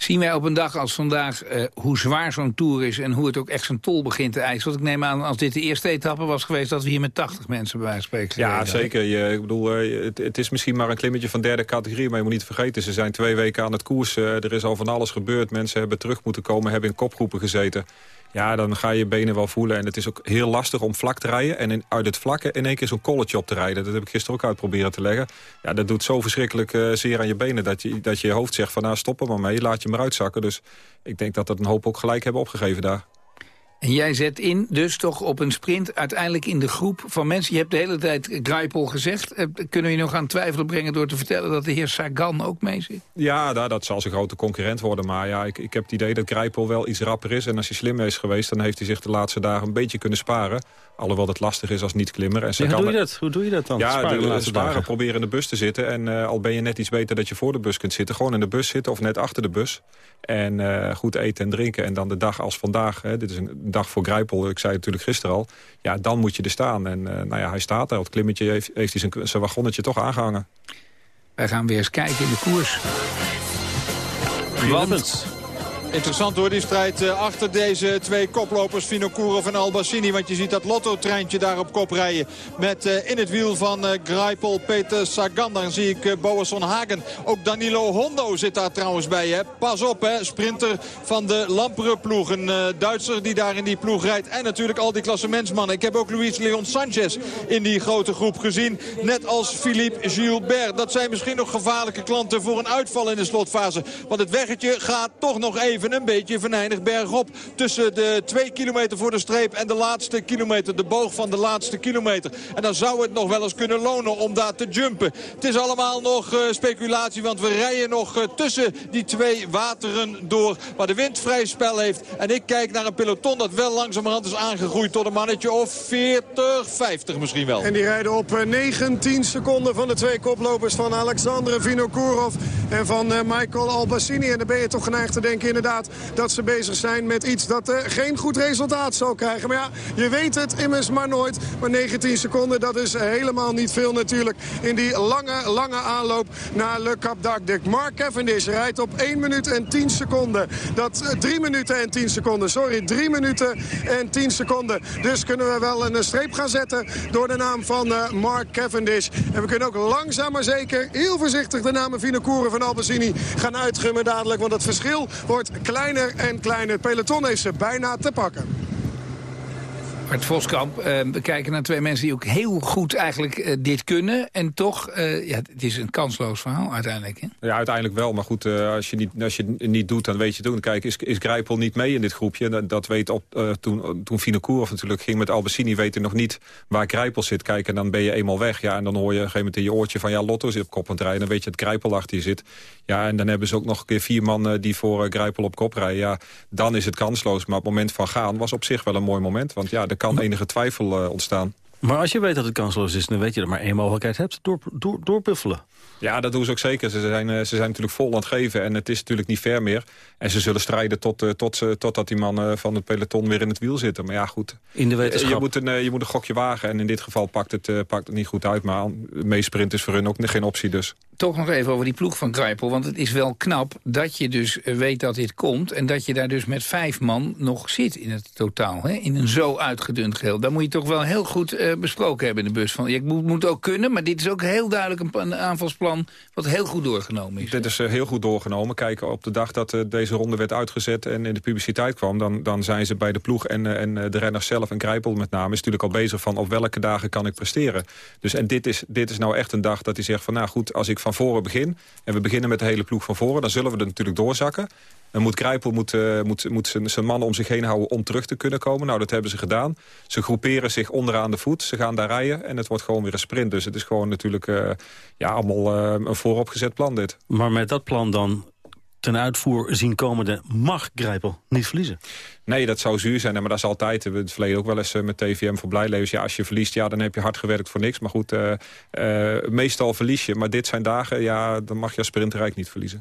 Zien wij op een dag als vandaag eh, hoe zwaar zo'n tour is... en hoe het ook echt zijn tol begint te eisen? Want ik neem aan, als dit de eerste etappe was geweest... dat we hier met 80 mensen bij wijze van spreken Ja, zeker. Je, ik bedoel, eh, het, het is misschien maar een klimmetje van derde categorie. Maar je moet niet vergeten, ze zijn twee weken aan het koers. Eh, er is al van alles gebeurd. Mensen hebben terug moeten komen, hebben in kopgroepen gezeten. Ja, dan ga je benen wel voelen. En het is ook heel lastig om vlak te rijden. En uit het vlakke in één keer zo'n kolletje op te rijden. Dat heb ik gisteren ook uit proberen te leggen. Ja, dat doet zo verschrikkelijk eh, zeer aan je benen. Dat je, dat je hoofd zegt van nou stop maar mee. Laat je maar uitzakken. Dus ik denk dat dat een hoop ook gelijk hebben opgegeven daar. En jij zet in dus toch op een sprint uiteindelijk in de groep van mensen. Je hebt de hele tijd Greipel gezegd. Eh, Kunnen we je nog aan twijfelen brengen door te vertellen... dat de heer Sagan ook mee zit? Ja, nou, dat zal zijn grote concurrent worden. Maar ja, ik, ik heb het idee dat Grijpel wel iets rapper is. En als hij slim is geweest, dan heeft hij zich de laatste dagen een beetje kunnen sparen. Alhoewel het lastig is als niet-klimmer. En Ja, hoe doe je dat? Hoe doe je dat dan? Ja, Sparen de, de sparen, dagen. proberen in de bus te zitten. En eh, al ben je net iets beter dat je voor de bus kunt zitten. Gewoon in de bus zitten of net achter de bus. En eh, goed eten en drinken. En dan de dag als vandaag, hè, dit is een dag voor Grijpel. Ik zei het natuurlijk gisteren al. Ja, dan moet je er staan. En eh, nou ja, hij staat daar. Het klimmetje heeft, heeft hij zijn, zijn wagonnetje toch aangehangen. Wij gaan weer eens kijken in de koers. Want Interessant hoor, die strijd eh, achter deze twee koplopers, Vinokourov en Albassini. Want je ziet dat Lotto-treintje daar op kop rijden. Met eh, in het wiel van eh Greipel, Peter Sagan. Dan zie ik Boasson Hagen. Ook Danilo Hondo zit daar trouwens bij. Hè. Pas op, hè. sprinter van de Lampere ploeg. Een Duitser die daar in die ploeg rijdt. En natuurlijk al die klassementsmannen. Ik heb ook Luis Leon Sanchez in die grote groep gezien. Net als Philippe Gilbert. Dat zijn misschien nog gevaarlijke klanten voor een uitval in de slotfase. Want het weggetje gaat toch nog even een beetje venijnig bergop. Tussen de twee kilometer voor de streep en de laatste kilometer. De boog van de laatste kilometer. En dan zou het nog wel eens kunnen lonen om daar te jumpen. Het is allemaal nog eh, speculatie. Want we rijden nog eh, tussen die twee wateren door. Waar de wind vrij spel heeft. En ik kijk naar een peloton dat wel langzamerhand is aangegroeid. Tot een mannetje of 40, 50 misschien wel. En die rijden op eh, 19 seconden van de twee koplopers van Alexander Vinokourov en van eh, Michael Albassini. En dan ben je toch geneigd te denken inderdaad dat ze bezig zijn met iets dat eh, geen goed resultaat zal krijgen. Maar ja, je weet het immers maar nooit. Maar 19 seconden, dat is helemaal niet veel natuurlijk in die lange, lange aanloop naar Le Cap d'Agde. Mark Cavendish rijdt op 1 minuut en 10 seconden. Dat eh, 3 minuten en 10 seconden, sorry, 3 minuten en 10 seconden. Dus kunnen we wel een eh, streep gaan zetten door de naam van eh, Mark Cavendish. En we kunnen ook langzaam maar zeker, heel voorzichtig de namen Vinokourov en Albassini gaan uitgummen dadelijk. Want het verschil wordt kleiner en kleiner. Peloton heeft ze bijna te pakken. Bart Voskamp, eh, we kijken naar twee mensen die ook heel goed eigenlijk eh, dit kunnen. En toch, eh, ja, het is een kansloos verhaal uiteindelijk. Hè? Ja, uiteindelijk wel. Maar goed, als, je niet, als je het niet doet, dan weet je het doen. Kijk, is, is Grijpel niet mee in dit groepje? Dat, dat weet op, toen, toen Vinokourov natuurlijk ging met Albassini... weet je nog niet waar Grijpel zit. Kijk, en dan ben je eenmaal weg. Ja, en dan hoor je op een gegeven moment in je oortje van... ja, Lotto zit op kop aan het rijden. Dan weet je dat Grijpel achter je zit. Ja, en dan hebben ze ook nog een keer vier man eh, die voor uh, Grijpel op kop rijden. Ja, dan is het kansloos. Maar op het moment van gaan was op zich wel een mooi moment. Want ja, er kan enige twijfel uh, ontstaan. Maar als je weet dat het kansloos is, dan weet je dat maar één mogelijkheid hebt. Door, door, doorpuffelen. Ja, dat doen ze ook zeker. Ze zijn, ze zijn natuurlijk vol aan het geven. En het is natuurlijk niet ver meer. En ze zullen strijden tot, uh, tot, uh, totdat die mannen van het peloton weer in het wiel zitten. Maar ja, goed. In de wetenschap. Je moet een, je moet een gokje wagen. En in dit geval pakt het, pakt het niet goed uit. Maar meesprint is voor hun ook geen optie dus. Toch nog even over die ploeg van Kruipel. Want het is wel knap dat je dus weet dat dit komt. En dat je daar dus met vijf man nog zit in het totaal. Hè? In een zo uitgedund geheel. Dat moet je toch wel heel goed besproken hebben in de bus. Van, je moet, moet ook kunnen, maar dit is ook heel duidelijk een, aanvalsplan... wat heel goed doorgenomen is. Dit is uh, heel goed doorgenomen. Kijk, op de dag dat deze ronde werd uitgezet en in de publiciteit kwam... dan, dan zijn ze bij de ploeg en, en de renners zelf en Krijpel met name... is natuurlijk al bezig van op welke dagen kan ik presteren. Dus en dit is, dit is nou echt een dag dat hij zegt van... nou goed, als ik van van voren begin... en we beginnen met de hele ploeg van voren... dan zullen we er natuurlijk doorzakken. Dan moet moet, eh, moet, moet zijn, zijn mannen om zich heen houden om terug te kunnen komen. Nou, dat hebben ze gedaan. Ze groeperen zich onderaan de voet. Ze gaan daar rijden en het wordt gewoon weer een sprint. Dus het is gewoon natuurlijk eh, ja, allemaal eh, een vooropgezet plan dit. Maar met dat plan dan ten uitvoer zien komende mag Grijpel niet verliezen. Nee, dat zou zuur zijn. Maar dat is altijd. We hebben het verleden ook wel eens eh, met TVM voor Blijlevens. Ja, als je verliest, ja, dan heb je hard gewerkt voor niks. Maar goed, eh, eh, meestal verlies je. Maar dit zijn dagen, ja, dan mag je als sprintrijk niet verliezen.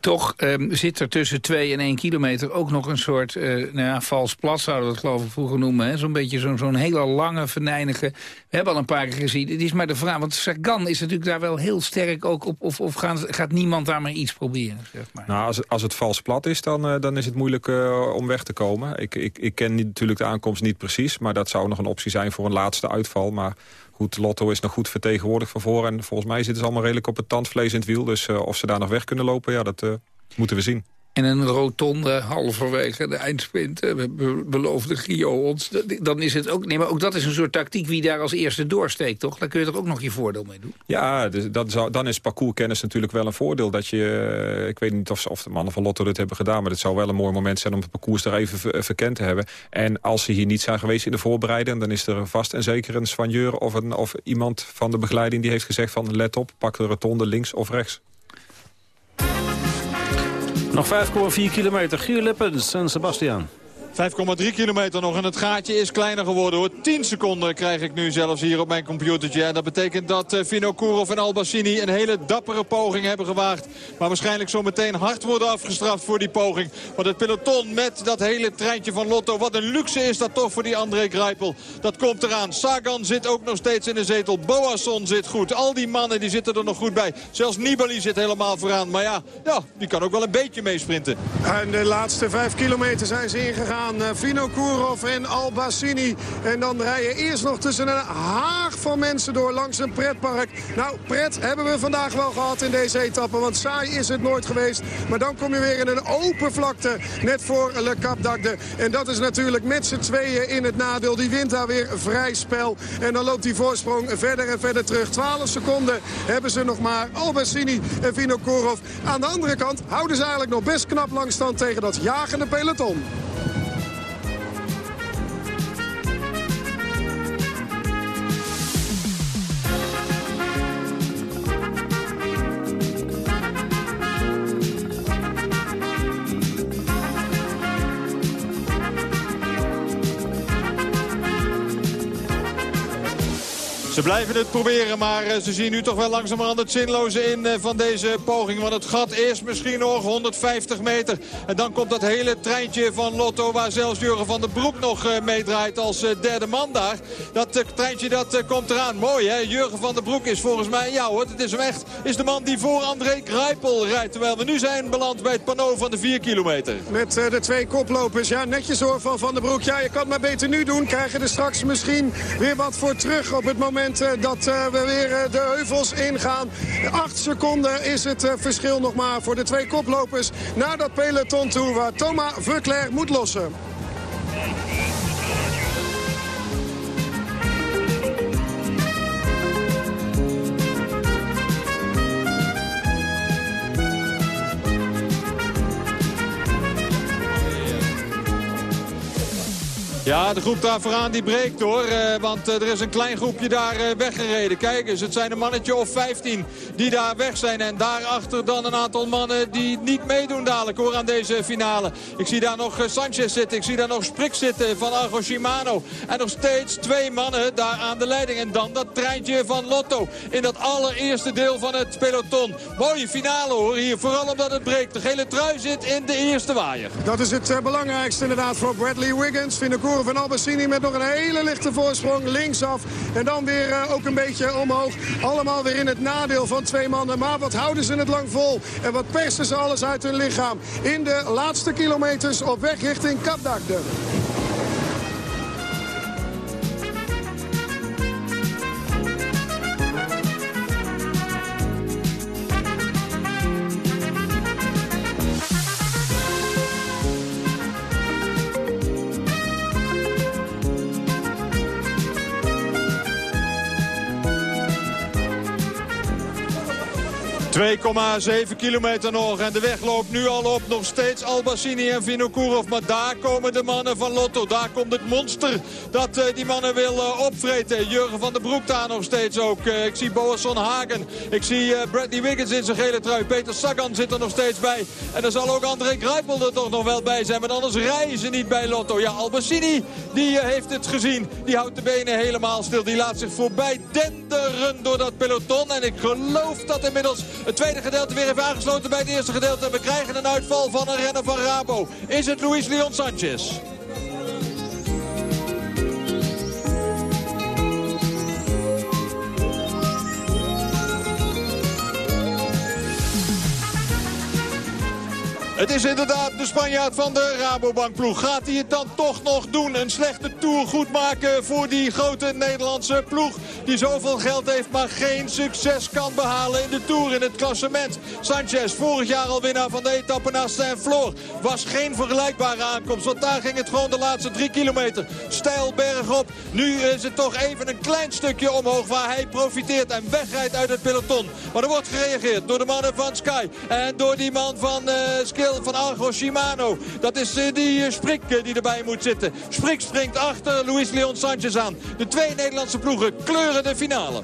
Toch ehm, zit er tussen 2 en 1 kilometer ook nog een soort eh, nou ja, vals plat, zouden we het geloof vroeger noemen. Zo'n beetje zo'n zo'n hele lange, venijnige... We hebben al een paar keer gezien. Het is maar de vraag, want Sagan is natuurlijk daar wel heel sterk ook op. Of, of gaat niemand daar maar iets proberen, zeg maar. Nou, als, als het vals plat is, dan, eh, dan is het moeilijk eh, om weg te komen. Ik, ik, ik ken niet, natuurlijk de aankomst niet precies. Maar dat zou nog een optie zijn voor een laatste uitval. Maar goed, Lotto is nog goed vertegenwoordigd van voren. En volgens mij zitten ze allemaal redelijk op het tandvlees in het wiel. Dus eh, of ze daar nog weg kunnen lopen, ja, dat eh, moeten we zien. En een rotonde halverwege de eindsprint eh, be- be- beloofde Gio ons. Dan is het ook... Nee, maar ook dat is een soort tactiek wie daar als eerste doorsteekt, toch? Daar kun je toch ook nog je voordeel mee doen? Ja, dus dat zou, dan is parcourskennis natuurlijk wel een voordeel. Dat je, eh, ik weet niet of, of de mannen van Lotto dit hebben gedaan... maar het zou wel een mooi moment zijn om het parcours er even ver- verkend te hebben. En als ze hier niet zijn geweest in de voorbereiding... dan is er vast en zeker een soigneur of, een, of iemand van de begeleiding... die heeft gezegd van let op, pak de rotonde links of rechts. Nog 5,4 kilometer. Gier Lippens en Sebastian. 5,3 kilometer nog en het gaatje is kleiner geworden hoor. 10 seconden krijg ik nu zelfs hier op mijn computertje. En dat betekent dat eh, Vino Kurov en Albassini een hele dappere poging hebben gewaagd. Maar waarschijnlijk zo meteen hard worden afgestraft voor die poging. Want het peloton met dat hele treintje van Lotto. Wat een luxe is dat toch voor die André Greipel. Dat komt eraan. Sagan zit ook nog steeds in de zetel. Boasson zit goed. Al die mannen die zitten er nog goed bij. Zelfs Nibali zit helemaal vooraan. Maar ja, ja die kan ook wel een beetje meesprinten. En de laatste vijf kilometer zijn ze ingegaan. Eh, Vino Kurov en Albassini. En dan rijden eerst nog tussen een haag van mensen door langs een pretpark. Nou, pret hebben we vandaag wel gehad in deze etappe. Want saai is het nooit geweest. Maar dan kom je weer in een open vlakte. Net voor Le Cap d'Agde. En dat is natuurlijk met z'n tweeën in het nadeel. Die wint daar weer vrij spel. En dan loopt die voorsprong verder en verder terug. 12 seconden hebben ze nog maar. Albassini en Vino Kurov. Aan de andere kant houden ze eigenlijk nog best knap lang stand tegen dat jagende peloton. Ze blijven het proberen, maar eh, ze zien nu toch wel langzamerhand het zinloze in eh, van deze poging. Want het gat is misschien nog 150 meter. En dan komt dat hele treintje van Lotto waar zelfs Jurgen van den Broek nog eh, meedraait als derde man daar. Dat treintje dat komt eraan. Mooi hè, Jurgen van den Broek is volgens mij, ja hoor, het is hem echt, is de man die voor André Grijpel rijdt. Terwijl we nu zijn beland bij het pano van de 4 kilometer. Met de twee koplopers. Ja, netjes hoor van Van den Broek. Ja, je kan het maar beter nu doen. Krijgen er straks misschien weer wat voor terug op het moment eh, dat eh, we weer eh, de heuvels ingaan. Acht seconden is het verschil nog maar voor de twee koplopers naar dat peloton toe waar Thomas Vuckler moet lossen. Ja, de groep daar vooraan die breekt hoor. eh, want eh, er is een klein groepje daar eh, weggereden. Kijk eens, het zijn een mannetje of 15 die daar weg zijn. En daarachter dan een aantal mannen die niet meedoen dadelijk hoor aan deze finale. Ik zie daar nog Sanchez zitten. Ik zie daar nog Sprik zitten van Argo Shimano. En nog steeds twee mannen daar aan de leiding. En dan dat treintje van Lotto in dat allereerste deel van het peloton. Mooie finale hoor hier. Vooral omdat het breekt. De gele trui zit in de eerste waaier. Dat is het belangrijkste inderdaad voor Bradley Wiggins. Van Albassini met nog een hele lichte voorsprong linksaf. En dan weer eh, ook een beetje omhoog. Allemaal weer in het nadeel van twee mannen. Maar wat houden ze het lang vol? En wat persen ze alles uit hun lichaam? In de laatste kilometers op weg richting Kapdakde. 2,7 kilometer nog en de weg loopt nu al op. Nog steeds Albassini en Vinokourov. Maar daar komen de mannen van Lotto. Daar komt het monster dat eh, die mannen wil eh, opvreten. Jurgen van der Broek daar nog steeds ook. Eh, ik zie Boasson Hagen. Ik zie Bradley Wiggins in zijn gele trui. Peter Sagan zit er nog steeds bij. En er zal ook André Greipel er toch nog wel bij zijn. Maar anders rijden ze niet bij Lotto. Ja, Albassini die heeft het gezien. Die houdt de benen helemaal stil. Die laat zich voorbij denderen door dat peloton. En ik geloof dat inmiddels het tweede gedeelte weer heeft aangesloten bij het eerste gedeelte. We krijgen een uitval van een renner van Rabo. Is het Luis Leon Sanchez? Het is inderdaad de Spanjaard van de Rabobank-ploeg. Gaat hij het dan toch nog doen? Een slechte Tour goed maken voor die grote Nederlandse ploeg... die zoveel geld heeft, maar geen succes kan behalen in de Tour in het klassement. Sanchez, vorig jaar al winnaar van de etappe naar Saint-Floor... was geen vergelijkbare aankomst, want daar ging het gewoon de laatste drie kilometer. Stijl bergop. Nu is het toch even een klein stukje omhoog waar hij profiteert en wegrijdt uit het peloton. Maar er wordt gereageerd door de mannen van Sky en door die man van eh Skill van Argo Shimano. Dat is eh, die eh, Sprik eh, die erbij moet zitten. Sprik springt achter Luis Leon Sanchez aan. De twee Nederlandse ploegen kleuren de finale.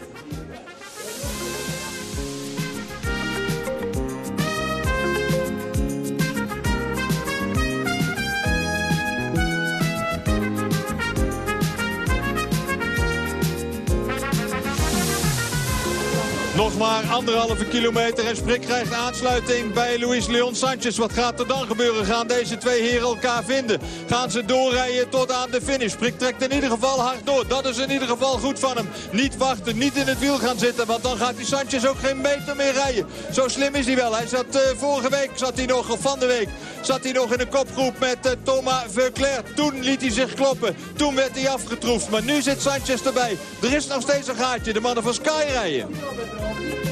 Nog maar anderhalve kilometer en Sprik krijgt aansluiting bij Luis Leon Sanchez. Wat gaat er dan gebeuren? Gaan deze twee heren elkaar vinden? Gaan ze doorrijden tot aan de finish? Sprik trekt in ieder geval hard door. Dat is in ieder geval goed van hem. Niet wachten, niet in het wiel gaan zitten, want dan gaat die Sanchez ook geen meter meer rijden. Zo slim is hij wel. Hij zat eh, vorige week, zat hij nog, of van de week, zat hij nog in een kopgroep met eh, Thomas Verclair. Toen liet hij zich kloppen. Toen werd hij afgetroefd. Maar nu zit Sanchez erbij. Er is nog steeds een gaatje. De mannen van Sky rijden. Dan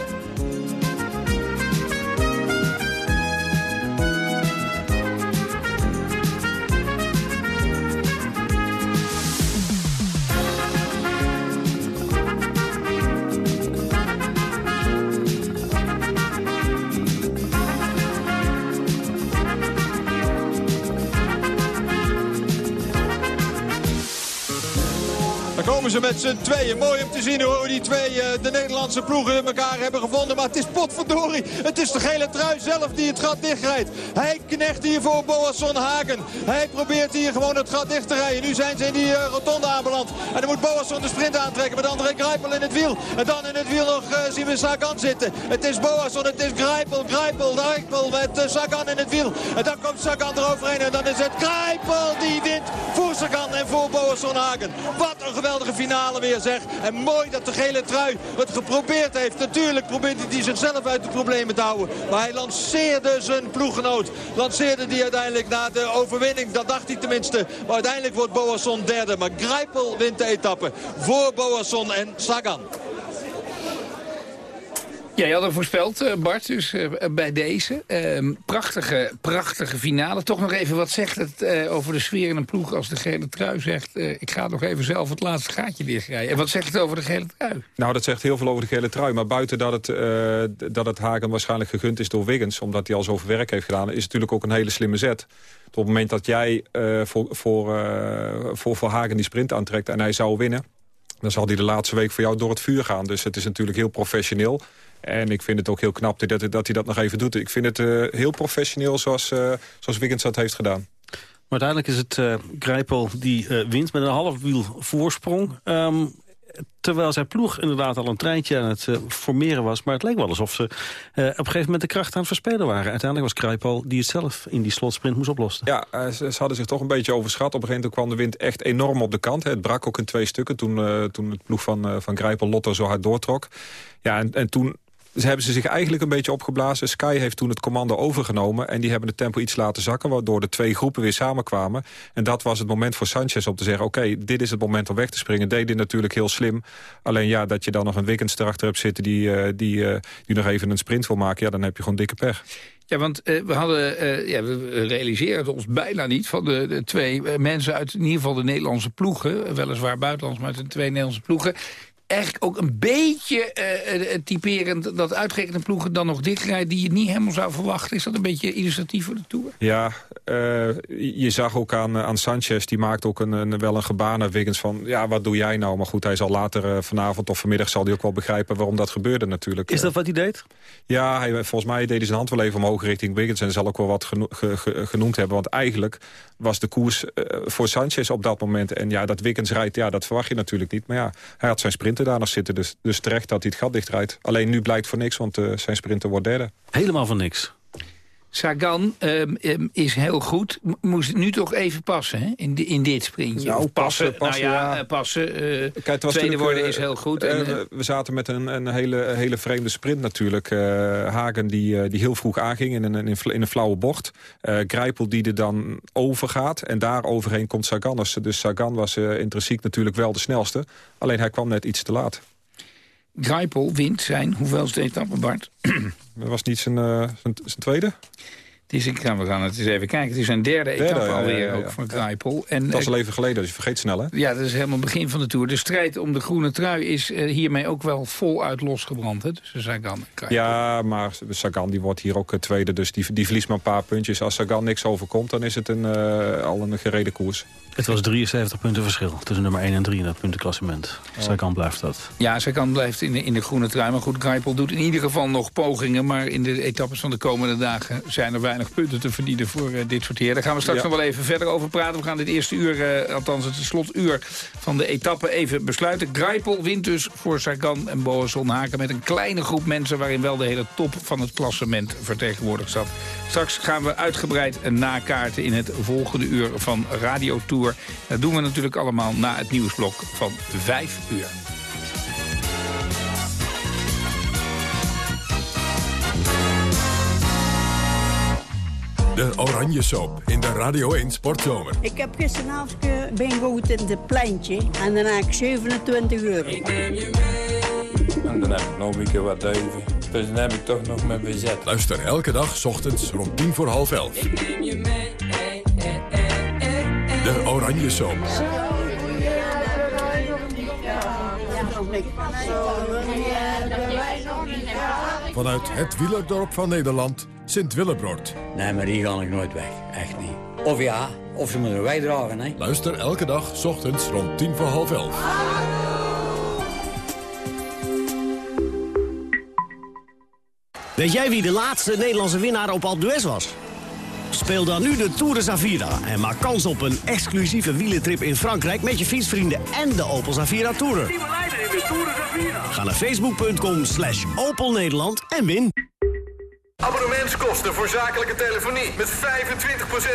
komen ze met z'n tweeën. Mooi om te zien hoe die twee, eh, de Nederlandse ploegen, elkaar hebben gevonden. Maar het is potverdorie. Het is de gele trui zelf die het gat dichtrijdt. Hij knecht hier voor Boasson Hagen. Hij probeert hier gewoon het gat dicht te rijden. Nu zijn ze in die eh, rotonde aanbeland. En dan moet Boasson de sprint aantrekken met André Greipel in het wiel. En dan in het wiel nog eh, zien we Sagan zitten. Het is Boasson, het is Greipel, Greipel, Greipel met Sagan in het wiel. En dan komt Sagan eroverheen en dan is het Greipel die wint voor Sagan en voor Boasson Hagen. Wat een geweldige finale weer zeg. En mooi dat de gele trui het geprobeerd heeft. Natuurlijk probeert hij zichzelf uit de problemen te houden. Maar hij lanceerde zijn ploeggenoot. Lanceerde die uiteindelijk na de overwinning. Dat dacht hij tenminste. Maar uiteindelijk wordt Boasson derde. Maar Greipel wint de etappe voor Boasson en Sagan. Ja, je had hem voorspeld, eh, Bart, dus eh, bij deze. Ehm, prachtige, prachtige finale. Toch nog even, wat zegt het eh, over de sfeer in een ploeg als de gele trui zegt... ik ga nog even zelf het laatste gaatje dichtrijden. En wat zegt het over de gele trui? Nou, dat zegt heel veel over de gele trui. Maar buiten dat het, dat het Hagen waarschijnlijk gegund is door Wiggins... omdat hij al zoveel werk heeft gedaan... is het natuurlijk ook een hele slimme zet. Op het moment dat jij voor, voor, voor, voor Hagen die sprint aantrekt en hij zou winnen... dan zal hij de laatste week voor jou door het vuur gaan. Dus het is natuurlijk heel professioneel. En ik vind het ook heel knap dat, dat hij dat nog even doet. Ik vind het eh, heel professioneel zoals, eh, zoals Wiggins dat heeft gedaan. Maar uiteindelijk is het eh Grijpel die wint met een half wiel voorsprong. Ehm, terwijl zijn ploeg inderdaad al een treintje aan het formeren was. Maar het leek wel alsof ze op een gegeven moment de kracht aan het verspelen waren. Uiteindelijk was Grijpel die het zelf in die slotsprint moest oplossen. Ja, ze, ze hadden zich toch een beetje overschat. Op een gegeven moment kwam de wind echt enorm op de kant. Het brak ook in twee stukken toen, toen het ploeg van, van Grijpel Lotto zo hard doortrok. Ja, en, en toen ze hebben ze zich eigenlijk een beetje opgeblazen. Sky heeft toen het commando overgenomen... en die hebben het tempo iets laten zakken... waardoor de twee groepen weer samenkwamen. En dat was het moment voor Sanchez om te zeggen... oké, dit is het moment om weg te springen. Deed dit natuurlijk heel slim. Alleen ja, dat je dan nog een Wiggins erachter hebt zitten... die, eh, die, eh, die nog even een sprint wil maken... ja, dan heb je gewoon dikke pech. Ja, want eh, we hadden, ja, we realiseren ons bijna niet van de, twee mensen uit in ieder geval de Nederlandse ploegen, weliswaar buitenlands, maar uit de twee Nederlandse ploegen. Eigenlijk ook een beetje eh, eh, typerend... dat uitgerekende ploegen dan nog dichtrijden... die je niet helemaal zou verwachten. Is dat een beetje illustratief voor de Tour? Ja, eh, je zag ook aan, aan Sanchez, die maakt ook een, een, wel een gebaar naar Wiggins van... ja, wat doe jij nou? Maar goed, hij zal later vanavond of vanmiddag zal hij ook wel begrijpen waarom dat gebeurde natuurlijk. Is dat wat hij deed? Ja, hij, volgens mij deed hij zijn hand wel even omhoog richting Wiggins... en zal ook wel wat geno- ge- ge- genoemd hebben. Want eigenlijk was de koers voor Sanchez op dat moment... en ja, dat Wiggins rijdt, ja, dat verwacht je natuurlijk niet. Maar ja, hij had zijn sprinter daar nog zitten, dus, dus terecht dat hij het gat dichtrijdt. Alleen nu blijkt voor niks, want eh, zijn sprinter wordt derde. Helemaal van niks. Sagan ehm, ehm, is heel goed. Moest nu toch even passen hè? In, in dit sprintje. Nou, passen, passen, nou ja, ja. eh, passen. Kijk, was tweede worden eh, is heel goed. En, we- zaten met een, een hele, hele vreemde sprint natuurlijk. Hagen die, die heel vroeg aanging in een, in een, fl- in een flauwe bocht. Grijpel die er dan overgaat. En daar overheen komt Sagan. Dus, dus Sagan was intrinsiek natuurlijk wel de snelste. Alleen hij kwam net iets te laat. Greipel wint zijn hoeveelste etappe, Bart? Dat was niet zijn, eh, zijn, zijn tweede? Het is, ik ga, we gaan het eens even kijken. Het is zijn derde, Derde, etappe ja, alweer ja, ja. ook van Greipel. En, Dat is eh, al even geleden, dus je vergeet snel hè? Ja, dat is helemaal het begin van de Tour. De strijd om de groene trui is eh, hiermee ook wel voluit losgebrand. Hè? Dus Sagan. Ja, maar Sagan die wordt hier ook eh, tweede, dus die, die verliest maar een paar puntjes. Als Sagan niks overkomt, dan is het een, eh, al een gereden koers. Het was 73 punten verschil tussen nummer 1 en 3 in dat puntenklassement. Sagan blijft dat. Ja, Sagan blijft in de, in de groene trui. Maar goed, Greipel doet in ieder geval nog pogingen. Maar in de etappes van de komende dagen zijn er weinig punten te verdienen voor eh, dit soort heren. Daar gaan we straks Ja. nog wel even verder over praten. We gaan dit eerste uur, eh, althans het slotuur van de etappe even besluiten. Greipel wint dus voor Sagan en Boasson Haken met een kleine groep mensen... waarin wel de hele top van het klassement vertegenwoordigd zat. Straks gaan we uitgebreid nakaarten in het volgende uur van Radio Tour. Dat doen we natuurlijk allemaal na het nieuwsblok van 5 uur. De Oranje Soap in de Radio 1 Sportzomer. Ik heb gisteravond eh, ben gehoord in het pleintje en dan heb ik 27 euro. En dan heb ik nog een keer wat duiven. Dus dan heb ik toch nog mijn bezet. Luister elke dag 's ochtends rond tien voor half elf. De Oranje Soap. Vanuit het wielerdorp van Nederland, Sint-Willebroord. Nee, maar hier ga ik nooit weg. Echt niet. Of ja, of ze moeten wij dragen, hè. Luister elke dag 's ochtends rond tien voor half elf. Weet jij wie de laatste Nederlandse winnaar op Alpe d'Huez was? Speel dan nu de Tour de Zavira en maak kans op een exclusieve wielentrip in Frankrijk... met je fietsvrienden en de Opel Zavira Tourer. Ga naar facebook.com slash Opel Nederland en win. Abonnementskosten voor zakelijke telefonie met 25%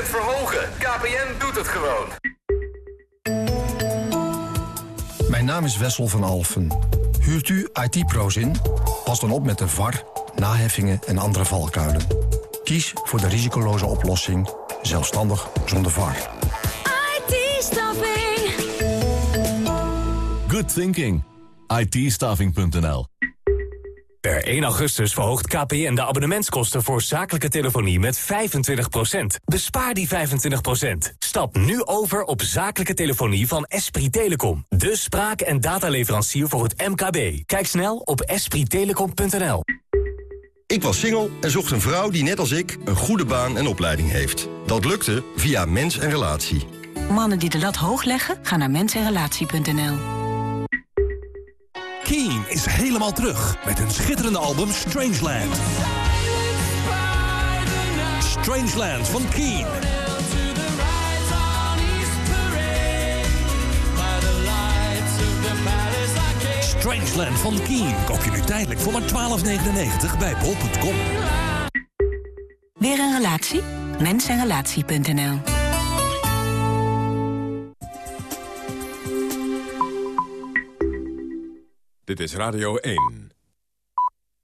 verhogen. KPN doet het gewoon. Mijn naam is Wessel van Alfen. Huurt u IT-pro's in? Pas dan op met de VAR, naheffingen en andere valkuilen. Kies voor de risicoloze oplossing, zelfstandig zonder VAR. IT-staffing. Good thinking. itstaffing.nl Per 1 augustus verhoogt KPN de abonnementskosten voor zakelijke telefonie met 25%. Bespaar die 25%. Stap nu over op zakelijke telefonie van Esprit Telecom. De spraak- en dataleverancier voor het MKB. Kijk snel op esprittelecom.nl. Ik was single en zocht een vrouw die net als ik een goede baan en opleiding heeft. Dat lukte via Mens en Relatie. Mannen die de lat hoog leggen, gaan naar mensenrelatie.nl. Keen is helemaal terug met hun schitterende album Strangeland. Strangeland van Keen. Strangeland van Keen koop je nu tijdelijk voor maar 12,99 bij bol.com. Weer een relatie? Mensenrelatie.nl Dit is Radio 1.